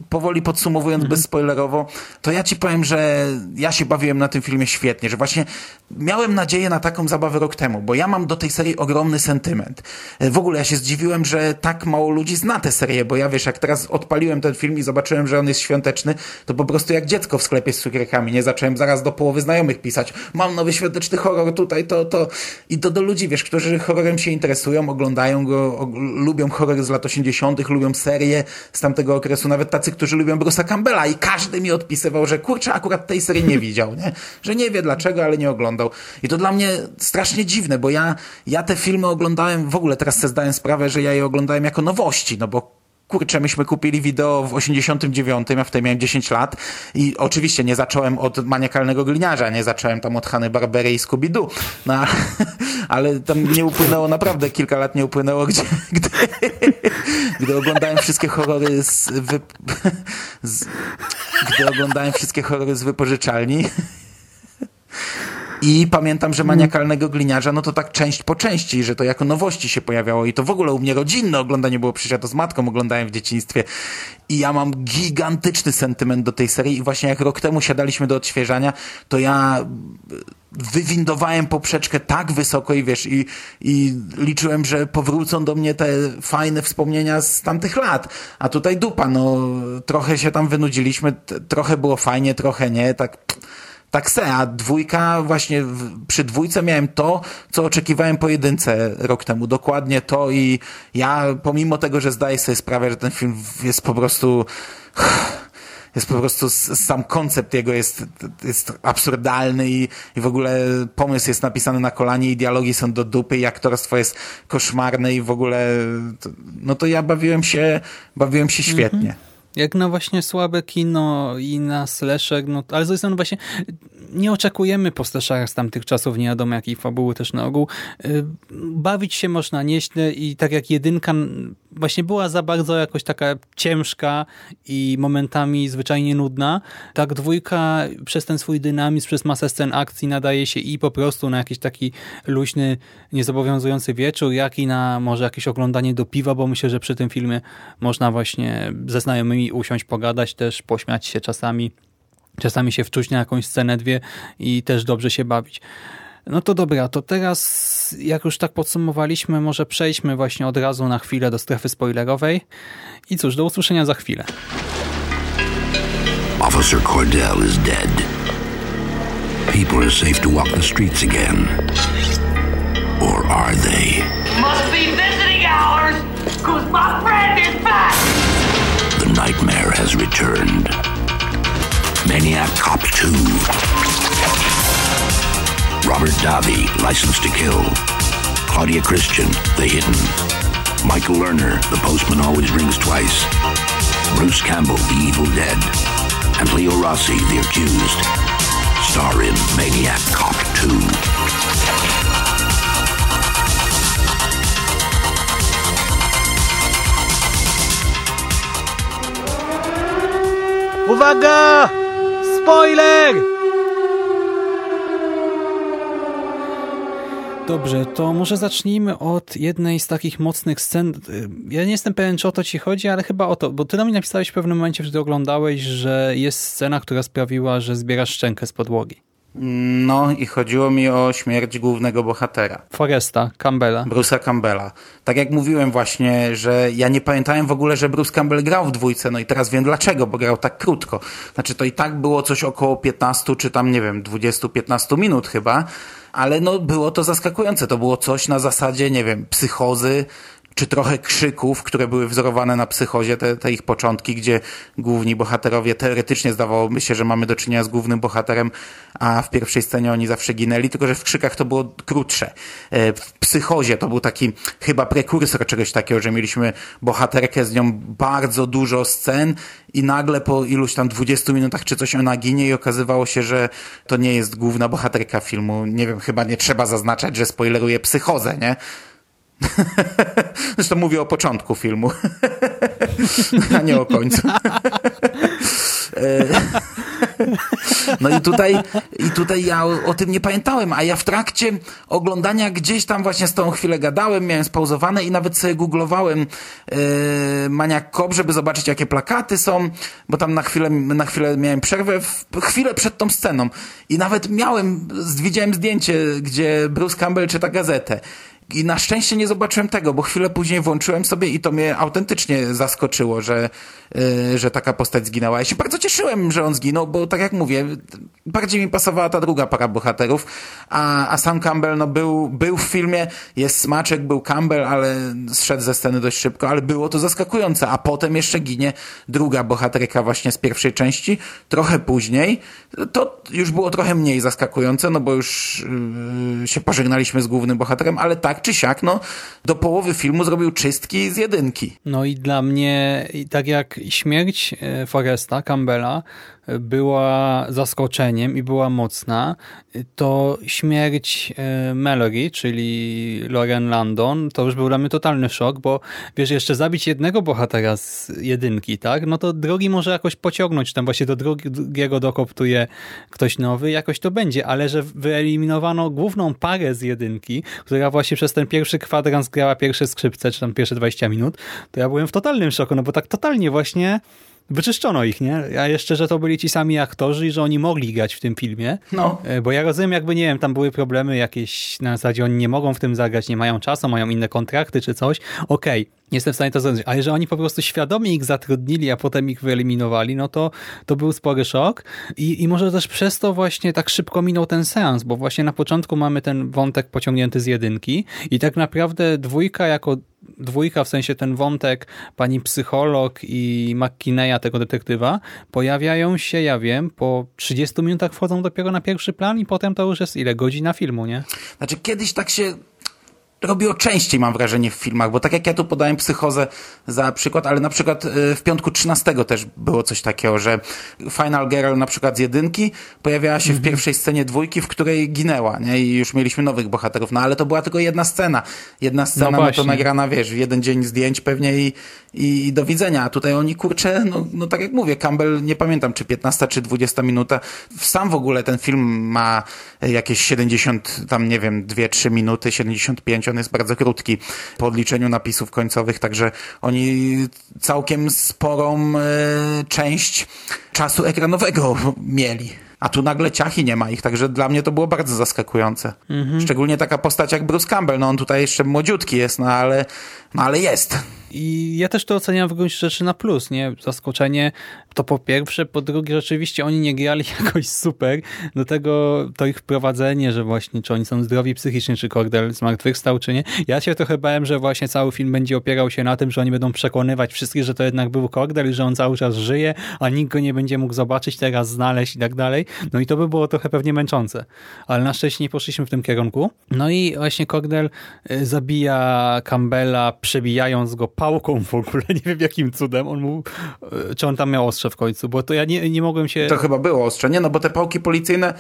powoli podsumowując mhm. bezspoilerowo, to ja ci powiem, że ja się bawiłem na tym filmie świetnie, że właśnie miałem nadzieję na taką zabawę rok temu, bo ja mam do tej serii ogromny sentyment. Yy, w ogóle ja się zdziwiłem, że tak mało ludzi zna tę serię, bo ja wiesz, jak teraz odpaliłem ten film i zobaczyłem, że on jest świąteczny, to po prostu jak dziecko w sklepie z cukierkami, nie zacząłem zaraz do połowy znajomych pisać, mam nowy świąteczny horror tutaj, to, to i to do ludzi, wiesz, którzy horrorem się interesują, oglądają go, og lubią horror z lat 80., lubią serię z tamtego okresu, nawet tacy, którzy lubią Bruce'a Campbella i każdy mi odpisywał, że kurczę, akurat tej serii nie widział, nie? Że nie wie dlaczego, ale nie oglądał. I to dla mnie strasznie dziwne, bo ja, ja te filmy oglądałem, w ogóle teraz sobie zdałem sprawę, że ja je oglądałem jako nowości, no bo kurczę, myśmy kupili wideo w 89, ja wtedy miałem 10 lat i oczywiście nie zacząłem od maniakalnego gliniarza, nie zacząłem tam od Hany Barbery i Scooby-Doo, no, ale tam nie upłynęło naprawdę, kilka lat nie upłynęło, gdzie, gdy, gdy oglądałem wszystkie horrory z, wy, z, gdy oglądałem wszystkie horrory z wypożyczalni i pamiętam, że maniakalnego gliniarza, no to tak część po części, że to jako nowości się pojawiało i to w ogóle u mnie rodzinne oglądanie było, przecież ja to z matką oglądałem w dzieciństwie i ja mam gigantyczny sentyment do tej serii i właśnie jak rok temu siadaliśmy do odświeżania, to ja wywindowałem poprzeczkę tak wysoko i wiesz, i, i liczyłem, że powrócą do mnie te fajne wspomnienia z tamtych lat. A tutaj dupa, no trochę się tam wynudziliśmy, trochę było fajnie, trochę nie, tak tak se, a dwójka, właśnie przy dwójce miałem to, co oczekiwałem po jedynce rok temu. Dokładnie to i ja, pomimo tego, że zdaję sobie sprawę, że ten film jest po prostu jest po prostu sam koncept jego jest, jest absurdalny i, i w ogóle pomysł jest napisany na kolanie i dialogi są do dupy i aktorstwo jest koszmarne i w ogóle no to ja bawiłem się bawiłem się świetnie. Mm -hmm. Jak na właśnie słabe kino i na slasher, no ale z drugiej strony właśnie nie oczekujemy po slasherach z tamtych czasów, nie wiadomo jakiej fabuły też na ogół. Y, bawić się można nieźle i tak jak jedynka właśnie była za bardzo jakoś taka ciężka i momentami zwyczajnie nudna, tak dwójka przez ten swój dynamizm, przez masę scen akcji nadaje się i po prostu na jakiś taki luźny, niezobowiązujący wieczór, jak i na może jakieś oglądanie do piwa, bo myślę, że przy tym filmie można właśnie ze znajomymi usiąść, pogadać też, pośmiać się czasami, czasami się wczuć na jakąś scenę, dwie i też dobrze się bawić. No to dobra, to teraz jak już tak podsumowaliśmy, może przejdźmy właśnie od razu na chwilę do strefy spoilerowej. I cóż, do usłyszenia za chwilę. Officer Cordell is dead. People are safe to walk the streets again. Or are they? Must be visiting hours, cause my friend is back! Nightmare has returned. Maniac Cop 2 Robert Davi, License to Kill. Claudia Christian, The Hidden. Michael Lerner, The Postman Always Rings Twice. Bruce Campbell, The Evil Dead. And Leo Rossi, The Accused. Star in Maniac Cop 2. Uwaga! Spoiler! Dobrze, to może zacznijmy od jednej z takich mocnych scen. Ja nie jestem pewien, czy o to ci chodzi, ale chyba o to, bo ty do mnie napisałeś w pewnym momencie, że oglądałeś, że jest scena, która sprawiła, że zbierasz szczękę z podłogi. No i chodziło mi o śmierć głównego bohatera. Foresta Campbella. Bruce'a Campbella. Tak jak mówiłem właśnie, że ja nie pamiętałem w ogóle, że Bruce Campbell grał w dwójce, no i teraz wiem dlaczego, bo grał tak krótko. Znaczy to i tak było coś około 15 czy tam nie wiem, 20-15 minut chyba, ale no było to zaskakujące. To było coś na zasadzie, nie wiem, psychozy, czy trochę krzyków, które były wzorowane na psychozie, te, te ich początki, gdzie główni bohaterowie teoretycznie zdawałoby się, że mamy do czynienia z głównym bohaterem, a w pierwszej scenie oni zawsze ginęli, tylko że w krzykach to było krótsze. E, w psychozie to był taki chyba prekursor czegoś takiego, że mieliśmy bohaterkę z nią bardzo dużo scen i nagle po iluś tam 20 minutach czy coś ona ginie i okazywało się, że to nie jest główna bohaterka filmu. Nie wiem, chyba nie trzeba zaznaczać, że spoileruje psychozę, nie? Zresztą mówię o początku filmu, a nie o końcu. No i tutaj, i tutaj ja o, o, tym nie pamiętałem, a ja w trakcie oglądania gdzieś tam właśnie z tą chwilę gadałem, miałem spauzowane i nawet sobie googlowałem yy, Maniak Cop, żeby zobaczyć jakie plakaty są, bo tam na chwilę, na chwilę miałem przerwę, w, chwilę przed tą sceną i nawet miałem, widziałem zdjęcie, gdzie Bruce Campbell czyta gazetę i na szczęście nie zobaczyłem tego, bo chwilę później włączyłem sobie i to mnie autentycznie zaskoczyło, że, yy, że taka postać zginęła. Ja się bardzo cieszyłem, że on zginął, bo tak jak mówię, bardziej mi pasowała ta druga para bohaterów, a, a sam Campbell no, był, był w filmie, jest smaczek, był Campbell, ale zszedł ze sceny dość szybko, ale było to zaskakujące, a potem jeszcze ginie druga bohaterka właśnie z pierwszej części, trochę później. To już było trochę mniej zaskakujące, no bo już yy, się pożegnaliśmy z głównym bohaterem, ale tak tak czy siak, no, do połowy filmu zrobił czystki z jedynki. No i dla mnie, tak jak śmierć e, Foresta Campbella była zaskoczeniem i była mocna, to śmierć e, Mallory, czyli Lauren Landon, to już był dla mnie totalny szok, bo wiesz, jeszcze zabić jednego bohatera z jedynki, tak? No to drogi może jakoś pociągnąć, tam właśnie do drugiego dokoptuje ktoś nowy, jakoś to będzie, ale że wyeliminowano główną parę z jedynki, która właśnie przez ten pierwszy kwadrans grała pierwsze skrzypce, czy tam pierwsze 20 minut, to ja byłem w totalnym szoku, no bo tak totalnie właśnie wyczyszczono ich, nie? A jeszcze, że to byli ci sami aktorzy i że oni mogli grać w tym filmie. No. E, bo ja rozumiem, jakby, nie wiem, tam były problemy jakieś na zasadzie oni nie mogą w tym zagrać, nie mają czasu, mają inne kontrakty czy coś. Okej, okay. Jestem w stanie to zrozumieć, ale że oni po prostu świadomie ich zatrudnili, a potem ich wyeliminowali, no to, to był spory szok I, i może też przez to właśnie tak szybko minął ten seans, bo właśnie na początku mamy ten wątek pociągnięty z jedynki i tak naprawdę dwójka jako dwójka, w sensie ten wątek pani psycholog i McKinney'a, tego detektywa, pojawiają się, ja wiem, po 30 minutach wchodzą dopiero na pierwszy plan i potem to już jest ile? Godzina filmu, nie? Znaczy kiedyś tak się robiło częściej, mam wrażenie, w filmach, bo tak jak ja tu podałem psychozę za przykład, ale na przykład y, w piątku 13 też było coś takiego, że Final Girl na przykład z jedynki pojawiała się w mhm. pierwszej scenie dwójki, w której ginęła, nie? I już mieliśmy nowych bohaterów, no ale to była tylko jedna scena. Jedna scena, no, no to nagrana, wiesz, w jeden dzień zdjęć pewnie i, i, i do widzenia. A tutaj oni, kurczę, no, no tak jak mówię, Campbell, nie pamiętam, czy 15 czy 20 minuta. Sam w ogóle ten film ma jakieś 70, tam nie wiem, 2-3 minuty, 75 on jest bardzo krótki po odliczeniu napisów końcowych, także oni całkiem sporą e, część czasu ekranowego mieli. A tu nagle ciachy nie ma ich, także dla mnie to było bardzo zaskakujące. Mhm. Szczególnie taka postać jak Bruce Campbell, no on tutaj jeszcze młodziutki jest, no ale, no ale jest. I ja też to oceniam w gruncie rzeczy na plus, nie? Zaskoczenie to po pierwsze, po drugie rzeczywiście oni nie grali jakoś super, do tego to ich wprowadzenie, że właśnie czy oni są zdrowi psychicznie, czy Kordel zmartwychwstał, czy nie. Ja się trochę bałem, że właśnie cały film będzie opierał się na tym, że oni będą przekonywać wszystkich, że to jednak był Kordel i że on cały czas żyje, a nikt go nie będzie mógł zobaczyć, teraz znaleźć i tak dalej. No i to by było trochę pewnie męczące. Ale na szczęście nie poszliśmy w tym kierunku. No i właśnie Kordel y, zabija Campbella, przebijając go pałką w ogóle. Nie wiem jakim cudem. On mu, y, czy on tam miał ostrze w końcu, bo to ja nie, nie mogłem się... To chyba było ostrze, nie? No bo te pałki policyjne,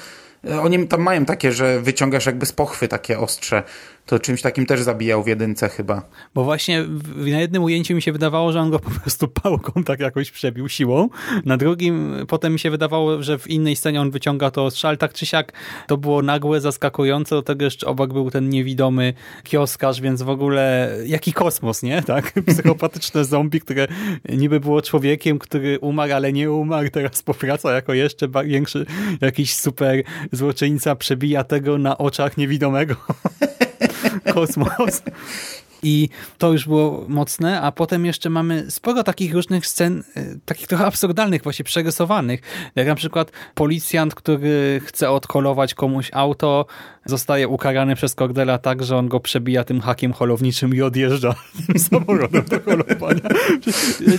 y, oni tam mają takie, że wyciągasz jakby z pochwy takie ostrze to czymś takim też zabijał w jedynce chyba. Bo właśnie na jednym ujęciu mi się wydawało, że on go po prostu pałką tak jakoś przebił siłą. Na drugim potem mi się wydawało, że w innej scenie on wyciąga to strzał, tak czy siak to było nagłe, zaskakujące. Do tego jeszcze obok był ten niewidomy kioskarz, więc w ogóle jaki kosmos, nie? Tak? Psychopatyczne zombie, które niby było człowiekiem, który umarł, ale nie umarł, teraz powraca jako jeszcze większy jakiś super złoczyńca, przebija tego na oczach niewidomego. kosmos. I to już było mocne, a potem jeszcze mamy sporo takich różnych scen, e, takich trochę absurdalnych, właśnie przerysowanych. Jak na przykład policjant, który chce odholować komuś auto, zostaje ukarany przez Cordela tak, że on go przebija tym hakiem holowniczym i odjeżdża tym samochodem do holowania.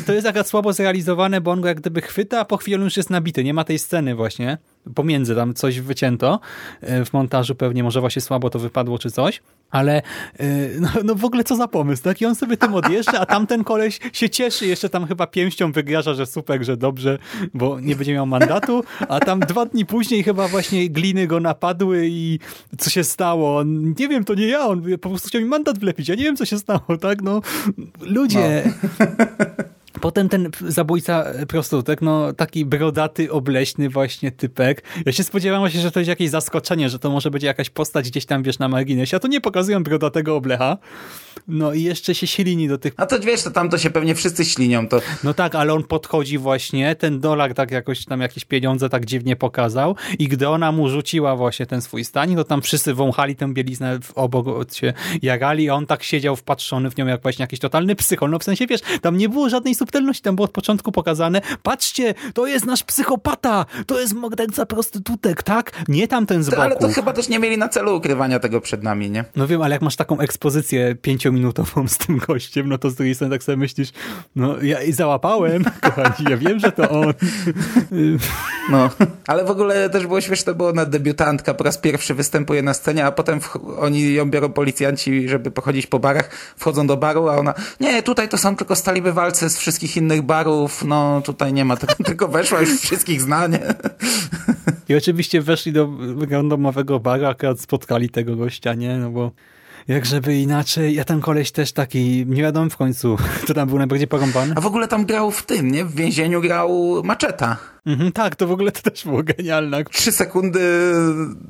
To jest akurat słabo zrealizowane, bo on go jak gdyby chwyta, a po chwili już jest nabity. Nie ma tej sceny właśnie. Pomiędzy tam coś wycięto e, w montażu pewnie, może właśnie słabo to wypadło czy coś. Ale e, no, no, w ogóle co za pomysł, tak? I on sobie tym odjeżdża, a tamten koleś się cieszy, jeszcze tam chyba pięścią wygraża, że super, że dobrze, bo nie będzie miał mandatu, a tam dwa dni później chyba właśnie gliny go napadły i co się stało. On, nie wiem, to nie ja, on po prostu chciał mi mandat wlepić, ja nie wiem, co się stało, tak? No, ludzie... No. Potem ten zabójca prostytutek, no taki brodaty, obleśny właśnie typek. Ja się spodziewałem się, że to jest jakieś zaskoczenie, że to może będzie jakaś postać gdzieś tam, wiesz, na marginesie, a to nie pokazują brodatego oblecha. No i jeszcze się ślini do tych... A to wiesz, to tam to się pewnie wszyscy ślinią, to... No tak, ale on podchodzi właśnie, ten dolar tak jakoś tam jakieś pieniądze tak dziwnie pokazał i gdy ona mu rzuciła właśnie ten swój stanik, to tam wszyscy wąchali tę bieliznę obok się jarali, a on tak siedział wpatrzony w nią jak właśnie jakiś totalny psychol. No w sensie, wiesz, tam nie było żadnej subtelności, tam było od początku pokazane, patrzcie, to jest nasz psychopata, to jest morderca prostytutek, tak? Nie tamten z boku. Ale to chyba też nie mieli na celu ukrywania tego przed nami, nie? No wiem, ale jak masz taką ekspozycję pięciominutową z tym gościem, no to z drugiej strony tak sobie myślisz, no ja i załapałem, kochani, ja wiem, że to on. No, ale w ogóle też było śmieszne, bo ona debiutantka po raz pierwszy występuje na scenie, a potem oni ją biorą policjanci, żeby pochodzić po barach, wchodzą do baru, a ona, nie, tutaj to są tylko stali bywalcy z wszystkich innych barów, no tutaj nie ma, tylko weszła, już wszystkich zna, nie? I oczywiście weszli do randomowego baru, akurat spotkali tego gościa, nie? No bo jak żeby inaczej, ja ten koleś też taki, nie wiadomo w końcu, kto tam był najbardziej porąbany. A w ogóle tam grał w tym, nie? W więzieniu grał Maczeta. Mhm, tak, to w ogóle to też było genialne. Trzy sekundy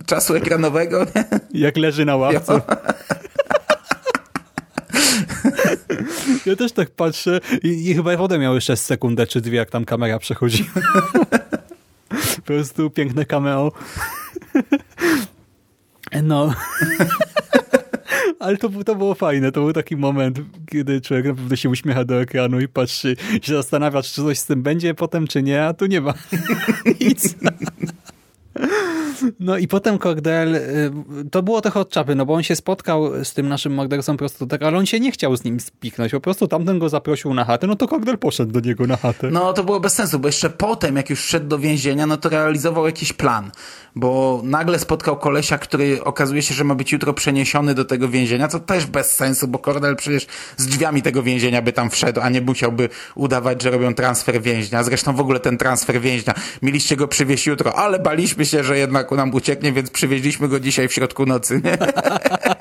czasu ekranowego, nie? Jak leży na ławce. Jo. Ja też tak patrzę i, i chyba potem miał jeszcze sekundę czy dwie, jak tam kamera przechodzi. po prostu piękne cameo. No. Ale to, to było fajne. To był taki moment, kiedy człowiek naprawdę się uśmiecha do ekranu i patrzy, się zastanawia, czy coś z tym będzie potem, czy nie, a tu nie ma nic. No i potem Cordell, y, to było trochę od czapy, no bo on się spotkał z tym naszym mordercą tak, ale on się nie chciał z nim spiknąć, po prostu tamten go zaprosił na chatę, no to Cordell poszedł do niego na chatę. No to było bez sensu, bo jeszcze potem, jak już szedł do więzienia, no to realizował jakiś plan, bo nagle spotkał kolesia, który okazuje się, że ma być jutro przeniesiony do tego więzienia, co też bez sensu, bo Cordell przecież z drzwiami tego więzienia by tam wszedł, a nie musiałby udawać, że robią transfer więźnia. Zresztą w ogóle ten transfer więźnia, mieliście go przywieźć jutro, ale baliśmy się, że jednak nam ucieknie, więc przywieźliśmy go dzisiaj w środku nocy.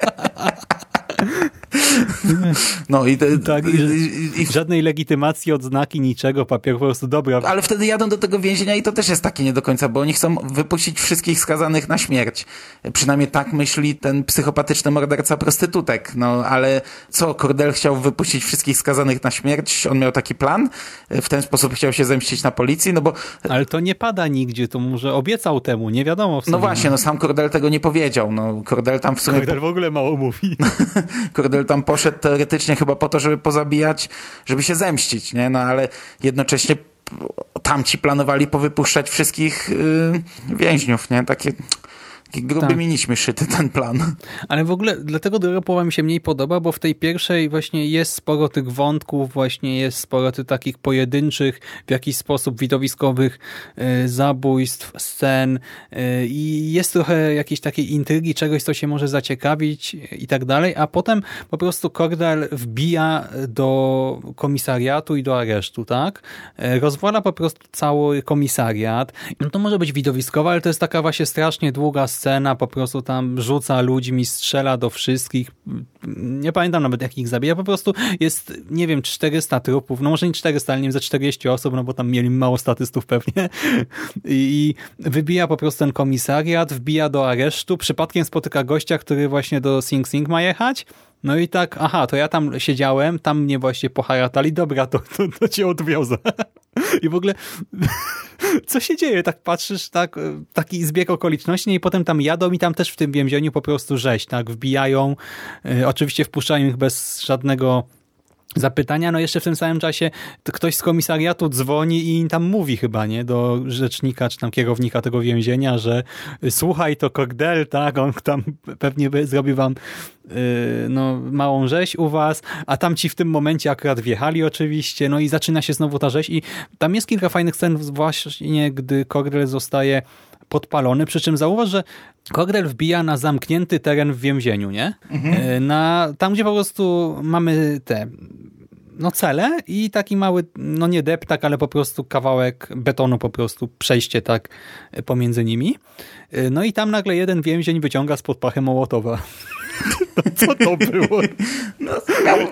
No i, te, tak, i, i, i, żadnej legitymacji, odznaki, niczego, papier po prostu dobra. Ale wtedy jadą do tego więzienia i to też jest takie nie do końca, bo oni chcą wypuścić wszystkich skazanych na śmierć. Przynajmniej tak myśli ten psychopatyczny morderca prostytutek. No ale co, Cordell chciał wypuścić wszystkich skazanych na śmierć? On miał taki plan? W ten sposób chciał się zemścić na policji? No bo... Ale to nie pada nigdzie, to może obiecał temu, nie wiadomo. No właśnie, no sam Cordell tego nie powiedział. No Cordell tam w sumie... Cordell w ogóle mało mówi. Cordell tam poszedł teoretycznie chyba po to, żeby pozabijać, żeby się zemścić, nie? No ale jednocześnie tamci planowali powypuszczać wszystkich yy, więźniów, nie? Takie grubymi tak. nićmi szyty ten plan. Ale w ogóle dlatego druga połowa mi się mniej podoba, bo w tej pierwszej właśnie jest sporo tych wątków, właśnie jest sporo tych takich pojedynczych, w jakiś sposób widowiskowych y, zabójstw, scen y, i jest trochę jakiejś takiej intrygi, czegoś, co się może zaciekawić i tak dalej, a potem po prostu Cordell wbija do komisariatu i do aresztu, tak? Rozwala po prostu cały komisariat. No to może być widowiskowe, ale to jest taka właśnie strasznie długa scena, po prostu tam rzuca ludźmi, strzela do wszystkich. Nie pamiętam nawet jak ich zabija, po prostu jest, nie wiem, 400 trupów, no może nie 400, ale nie wiem, za 40 osób, no bo tam mieli mało statystów pewnie. I wybija po prostu ten komisariat, wbija do aresztu, przypadkiem spotyka gościa, który właśnie do Sing Sing ma jechać, no i tak, aha, to ja tam siedziałem, tam mnie właśnie poharatali, dobra, to, to, to cię odwiozę. I w ogóle co się dzieje? Tak patrzysz, tak, e, taki zbieg okoliczności i potem tam jadą i tam też w tym więzieniu po prostu rzeź, tak, wbijają, y, oczywiście wpuszczają ich bez żadnego zapytania, no jeszcze w tym samym czasie ktoś z komisariatu dzwoni i tam mówi chyba, nie, do rzecznika czy tam kierownika tego więzienia, że y, słuchaj, to Cordel, tak, on tam pewnie zrobi wam yy, no, małą rzeź u was, a tam ci w tym momencie akurat wjechali oczywiście, no i zaczyna się znowu ta rzeź i tam jest kilka fajnych scen właśnie, gdy Cordel zostaje podpalony, przy czym zauważ, że Cordell wbija na zamknięty teren w więzieniu, nie? Mhm. Na, tam, gdzie po prostu mamy te no cele i taki mały, no nie deptak, ale po prostu kawałek betonu, po prostu przejście tak pomiędzy nimi. No i tam nagle jeden więzień wyciąga spod pachy Mołotowa. Co to było? No,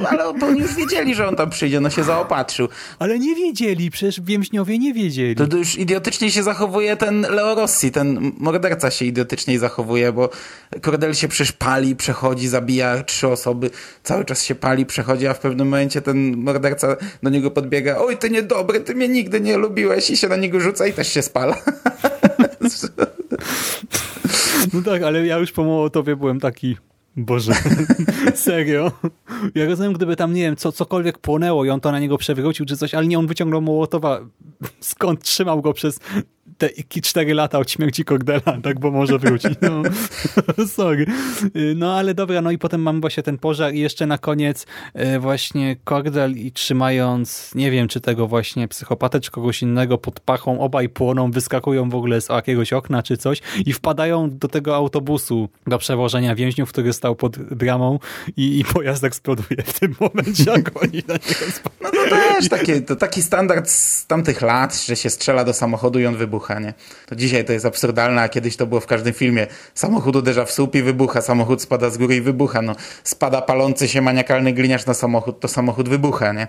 ale oni już wiedzieli, że on tam przyjdzie, no się zaopatrzył. Ale nie wiedzieli, przecież więźniowie nie wiedzieli. To, to już idiotycznie się zachowuje ten Leo Rossi, ten morderca się idiotycznie zachowuje, bo Cordell się przecież pali, przechodzi, zabija trzy osoby, cały czas się pali, przechodzi, a w pewnym momencie ten morderca do niego podbiega, oj ty niedobry, ty mnie nigdy nie lubiłeś i się na niego rzuca i też się spala. No tak, ale ja już po Mołotowie byłem taki... Boże, serio? Ja rozumiem, gdyby tam, nie wiem, co, cokolwiek płonęło i on to na niego przewrócił czy coś, ale nie, on wyciągnął Mołotowa, skąd trzymał go przez te 4 lata od śmierci Cordela, tak, bo może wrócić. No, sorry. No ale dobra, no i potem mam właśnie ten pożar i jeszcze na koniec e, właśnie Cordel i trzymając, nie wiem, czy tego właśnie psychopatę, czy kogoś innego pod pachą, obaj płoną, wyskakują w ogóle z jakiegoś okna, czy coś i wpadają do tego autobusu do przewożenia więźniów, który stał pod bramą i, i pojazd eksploduje w tym momencie, jak oni na niego spadają. No to też takie, to taki standard z tamtych lat, że się strzela do samochodu i on wybucha wybucha, nie? To dzisiaj to jest absurdalne, a kiedyś to było w każdym filmie. Samochód uderza w słup i wybucha, samochód spada z góry i wybucha, no. Spada palący się maniakalny gliniarz na samochód, to samochód wybucha, nie?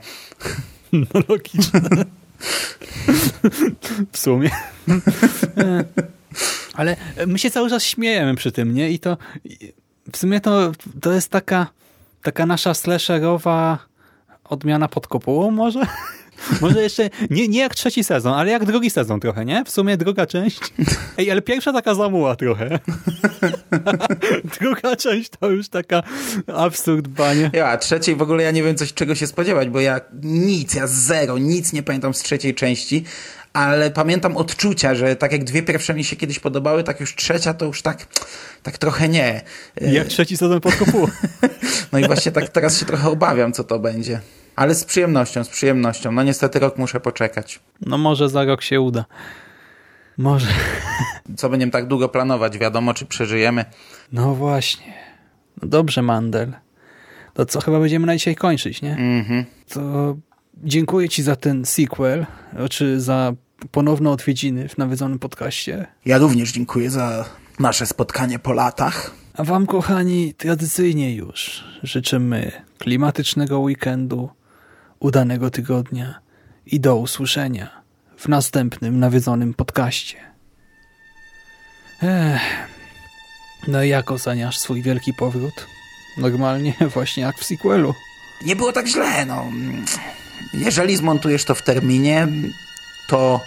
No logiczne. w sumie. Ale my się cały czas śmiejemy przy tym, nie? I to w sumie to, to jest taka, taka nasza slasherowa odmiana pod kopułą może? Może jeszcze, nie, nie jak trzeci sezon, ale jak drugi sezon trochę, nie? W sumie druga część. Ej, ale pierwsza taka zamuła trochę. druga część to już taka absurd banie. Ja, a trzeciej w ogóle ja nie wiem coś czego się spodziewać, bo ja nic, ja zero, nic nie pamiętam z trzeciej części, ale pamiętam odczucia, że tak jak dwie pierwsze mi się kiedyś podobały, tak już trzecia to już tak, tak trochę nie. Jak trzeci sezon pod kopułą. no i właśnie tak teraz się trochę obawiam, co to będzie. Ale z przyjemnością, z przyjemnością. No niestety rok muszę poczekać. No może za rok się uda. Może. Co będziemy tak długo planować? Wiadomo, czy przeżyjemy. No właśnie. No dobrze, Mandel. To co, chyba będziemy na dzisiaj kończyć, nie? Mhm. To dziękuję ci za ten sequel, czy za ponowne odwiedziny w nawiedzonym podcaście. Ja również dziękuję za nasze spotkanie po latach. A wam, kochani, tradycyjnie już życzymy klimatycznego weekendu, udanego tygodnia i do usłyszenia w następnym nawiedzonym podcaście. Ech. No i jak oceniasz swój wielki powrót? Normalnie, właśnie jak w sequelu. Nie było tak źle, no. Jeżeli zmontujesz to w terminie, to,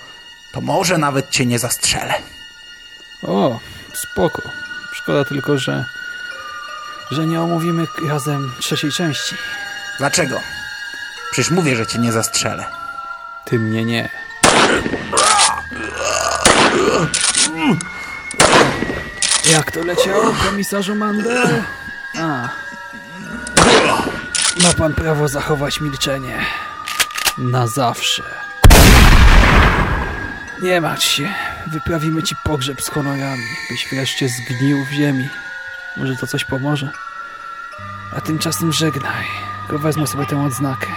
to może nawet cię nie zastrzelę. O, spoko. Szkoda tylko, że, że nie omówimy razem trzeciej części. Dlaczego? Przecież mówię, że cię nie zastrzelę. Ty mnie nie. Jak to leciało, komisarzu Mandel? A. Ma pan prawo zachować milczenie. Na zawsze. Nie martw się. Wyprawimy ci pogrzeb z honorami, byś wreszcie zgnił w ziemi. Może to coś pomoże. A tymczasem żegnaj. Tylko wezmę sobie tę odznakę.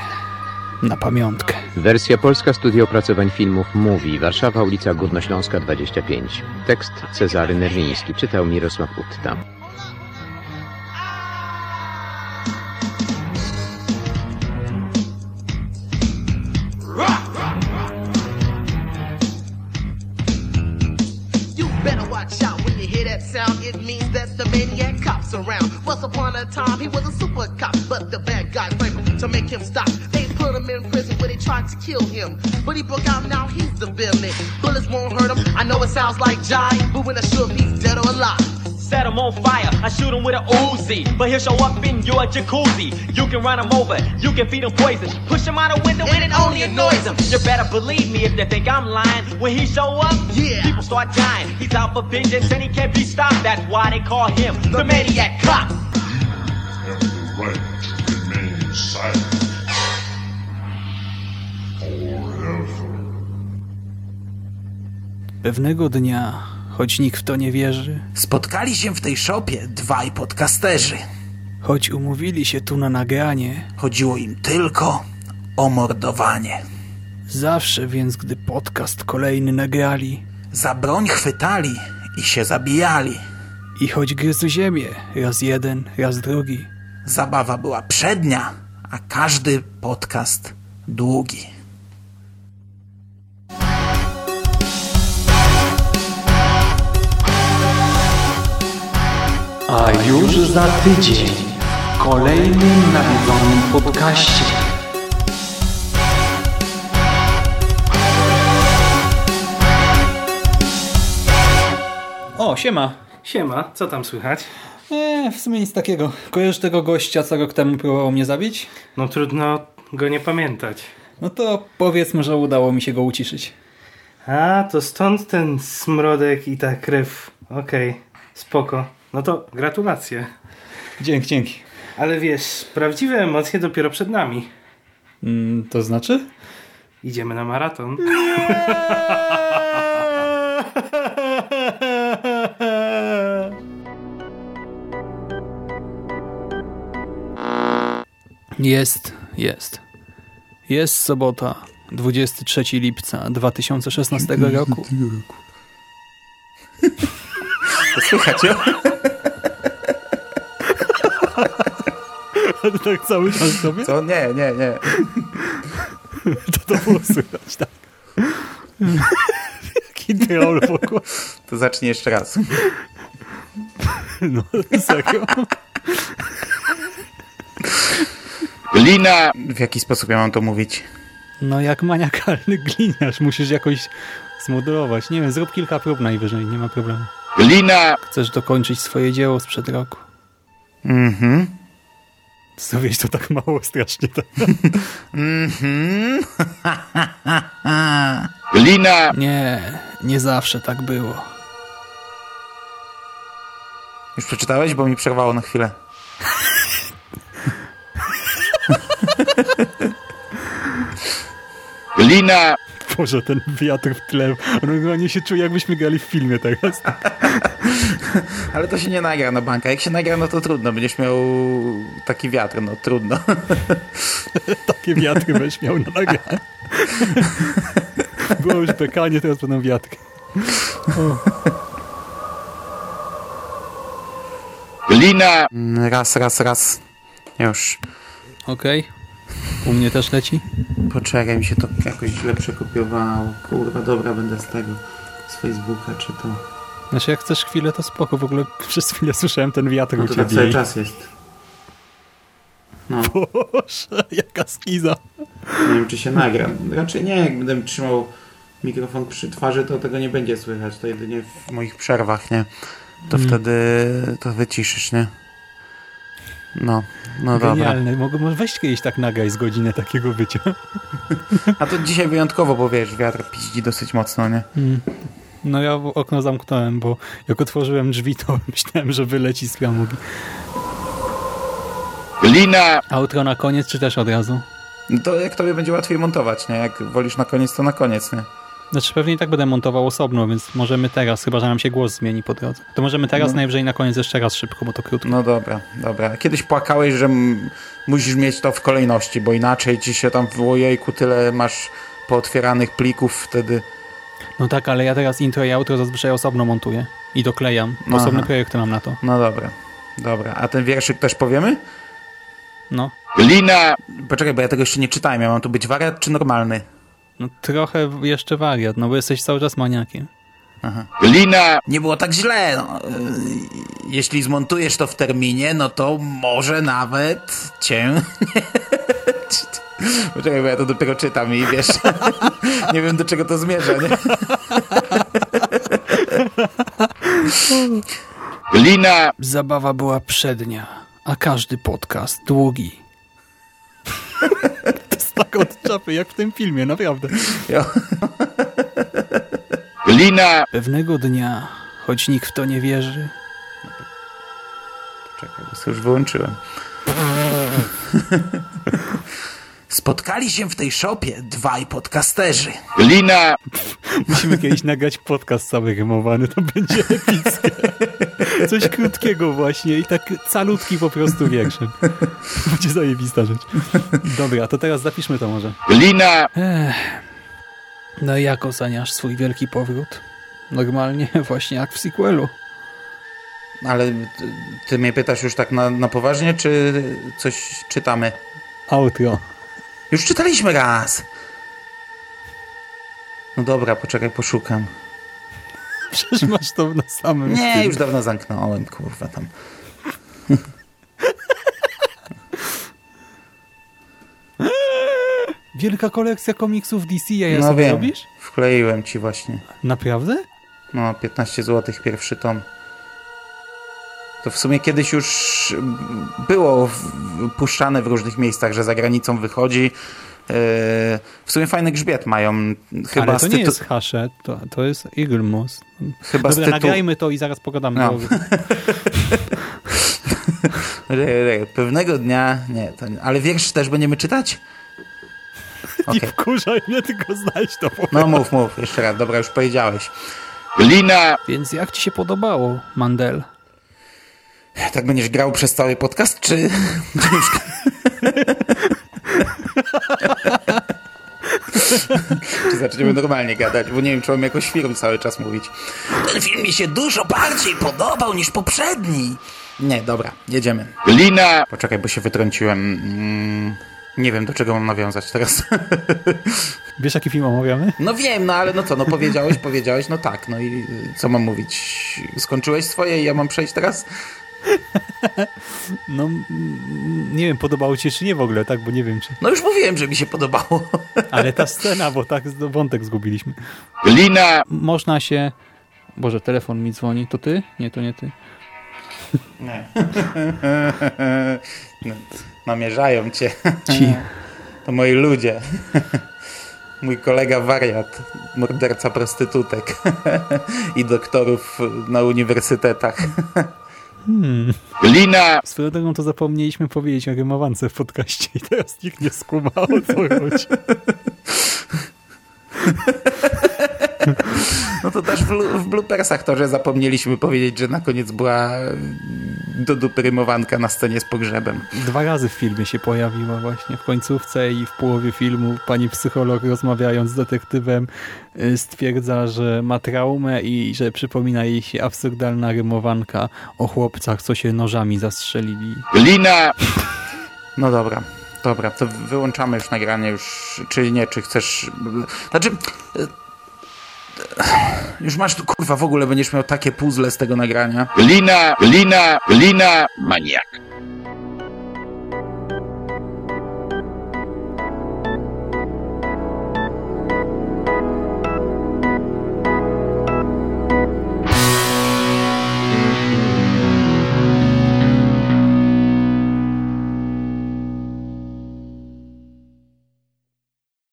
Na pamiątkę. Wersja polska Studio Opracowań Filmów mówi Warszawa, ulica Górnośląska 25. Tekst Cezary Nerwiński. Czytał Mirosław Utta. You better watch out when you hear that sound. It means that the maniac cop's around. Once upon a time, he was a super cop, but the bad guys framed him to make him stop. They put him in prison where they tried to kill him. But he broke out, now he's the villain. Bullets won't hurt him. I know it sounds like jive, but when I shoot, him, he's dead or alive. set him on fire. I shoot him with an Uzi, but he'll show up in your jacuzzi. You can run him over, you can feed him poison, push him out a window, and it only annoys him. You better believe me if they think I'm lying. When he show up, Yeah. people start dying. He's out for vengeance and he can't be stopped. That's why they call him the maniac cop. You have the right to remain silent. Pewnego dnia, choć nikt w to nie wierzy, Spotkali się w tej szopie dwaj podcasterzy. choć umówili się tu na nagranie, Chodziło im tylko o mordowanie. zawsze więc, gdy podcast kolejny nagrali, Za broń chwytali i się zabijali. I choć gryzł ziemię, raz jeden, raz drugi. Zabawa była przednia, a każdy podcast długi. A już za tydzień w kolejnym nawiedzonym podcaście. O, siema. Siema, co tam słychać? Eee, w sumie nic takiego. Kojarzysz tego gościa, co rok temu próbował mnie zabić? No trudno go nie pamiętać. No to powiedzmy, że udało mi się go uciszyć. A, to stąd ten smrodek i ta krew. Okej, spoko. No to gratulacje. Dzięki, dzięki. Ale wiesz, prawdziwe emocje dopiero przed nami. Mm, to znaczy? Idziemy na maraton. Jest, jest. Jest sobota, 23 lipca 2016 roku. To słychać, jo? tak cały czas sobie? Co? Nie, nie, nie. To to było słychać, tak. Jaki w ogóle. To zacznij jeszcze raz. No, serio. Glina! W jaki sposób ja mam to mówić? No jak maniakalny gliniarz, musisz jakoś zmodulować. Nie wiem, zrób kilka prób najwyżej, nie ma problemu. Glina! Chcesz dokończyć swoje dzieło sprzed roku. Mhm. Zrobiłeś to tak mało strasznie. Tak? Mhm. Glina! Nie, nie zawsze tak było. Już przeczytałeś, bo mi przerwało na chwilę. Glina! Boże, ten wiatr w tle. Normalnie się czuje, jakbyśmy grali w filmie teraz. Ale to się nie nagra na banka. Jak się nagra, no to trudno. Będziesz miał taki wiatr, no trudno. Takie wiatry będziesz miał na nagranie. Było już bekanie, teraz będą wiatry. Glina! Mm, Raz, raz, raz. Już. Okej. U mnie też leci? Poczekaj, mi się to jakoś źle przekopiowało. Kurwa, dobra, będę z tego, z Facebooka czy to. Znaczy jak chcesz chwilę, to spoko. W ogóle przez chwilę słyszałem ten wiatr No u to tak ciebie. cały i- czas jest. No, Boże, jaka skiza. nie wiem czy się nagra. Raczej nie, jak będę trzymał mikrofon przy twarzy, to tego nie będzie słychać. To jedynie w moich przerwach, nie? To Mm. wtedy to wyciszysz, nie? No, no dobra. Genialne. Mogę, może weź kiedyś tak nagraj z godzinę takiego bycia. A to dzisiaj wyjątkowo, bo wiesz, wiatr piździ dosyć mocno, nie? Mm. No ja okno zamknąłem, bo jak otworzyłem drzwi, to myślałem, że wyleci z framugi. Glina! Outro na koniec, czy też od razu? No to jak tobie będzie łatwiej montować, nie? Jak wolisz na koniec, to na koniec, nie? Znaczy pewnie i tak będę montował osobno, więc możemy teraz, chyba że nam się głos zmieni po drodze. To możemy teraz No. najwyżej na koniec jeszcze raz szybko, bo to krótko. No dobra, dobra. Kiedyś płakałeś, że musisz mieć to w kolejności, bo inaczej ci się tam w ojejku tyle masz pootwieranych plików wtedy. No tak, ale ja teraz intro i outro zazwyczaj osobno montuję i doklejam. Aha. Osobne projekty mam na to. No dobra, dobra. A ten wierszyk też powiemy? No. Glina! Poczekaj, bo ja tego jeszcze nie czytałem. Ja mam tu być wariat czy normalny? No trochę jeszcze wariat, no bo jesteś cały czas maniakiem. Glina! Nie było tak źle. No. Yy, Jeśli zmontujesz to w terminie, no to może nawet cię... Poczekaj, bo ja to dopiero czytam i wiesz, nie wiem do czego to zmierza, nie? Glina! Zabawa była przednia, a każdy podcast długi. Tak od czapy, jak w tym filmie, naprawdę. Jo. Glina! Pewnego dnia, choć nikt w to nie wierzy, Czekaj, bo sobie już wyłączyłem. Spotkali się w tej szopie dwaj podcasterzy. Glina! musimy kiedyś nagrać podcast cały rymowany, to będzie epickie. Coś krótkiego właśnie i tak calutki po prostu wierszem. Będzie zajebista rzecz. Dobra, to teraz zapiszmy to może. Glina! Ech. No i jak oceniasz swój wielki powrót? Normalnie, właśnie jak w sequelu. Ale ty, ty mnie pytasz już tak na, na poważnie, czy coś czytamy? Outro. Już czytaliśmy raz. No dobra, poczekaj, poszukam. Przecież masz to na samym Nie, tym. już dawno zamknąłem, kurwa tam. Wielka kolekcja komiksów DC, ja no wiem, robisz? wkleiłem ci właśnie. Naprawdę? No, 15 zł pierwszy tom. To w sumie kiedyś już było puszczane w różnych miejscach, że za granicą wychodzi. Yy, w sumie fajny grzbiet mają. Chyba Ale to nie tytu- jest Hachette, to, to jest Eagle Moss. Chyba Dobra, tytułu- nagrajmy to i zaraz pogadamy. No. Pewnego dnia. Nie, to nie. ale wiersz też będziemy czytać? Nie Okej. wkurzaj mnie, tylko znajdź to. No mów, mów, jeszcze raz. Dobra, już powiedziałeś. Glina! Więc jak ci się podobało, Mandel? Tak będziesz grał przez cały podcast, czy... czy zaczniemy normalnie gadać, bo nie wiem, czy mam jakoś film cały czas mówić. Ten film mi się dużo bardziej podobał niż poprzedni. Nie, dobra, jedziemy. Glina! Poczekaj, bo się wytrąciłem. Mm, nie wiem, do czego mam nawiązać teraz. Wiesz, jaki film omawiamy? No wiem, no ale no co, no powiedziałeś, powiedziałeś, no tak, no i co mam mówić? Skończyłeś swoje i ja mam przejść teraz? No, nie wiem, podobało ci się czy nie w ogóle, tak? Bo nie wiem, czy... No już mówiłem, że mi się podobało. Ale ta scena, bo tak z- wątek zgubiliśmy. Glina! Można się... Boże, telefon mi dzwoni. To ty? Nie, to nie ty. Nie. No, Namierzają cię. Ci. To moi ludzie. Mój kolega wariat, morderca prostytutek i doktorów na uniwersytetach. Hmm. Glina! Swoją drogą to zapomnieliśmy powiedzieć o rymowance w podcaście i teraz nikt nie skuma o co chodzi. No to też w, w bloopersach to, że zapomnieliśmy powiedzieć, że na koniec była do dupy rymowanka na scenie z pogrzebem. Dwa razy w filmie się pojawiła właśnie, w końcówce i w połowie filmu. Pani psycholog rozmawiając z detektywem y, stwierdza, że ma traumę i że przypomina jej się absurdalna rymowanka o chłopcach, co się nożami zastrzelili. Glina! No dobra, dobra, to wyłączamy już nagranie już, czy nie, czy chcesz... Znaczy... e, Już masz tu, kurwa, w ogóle będziesz miał takie puzzle z tego nagrania. Glina, glina, glina, maniak.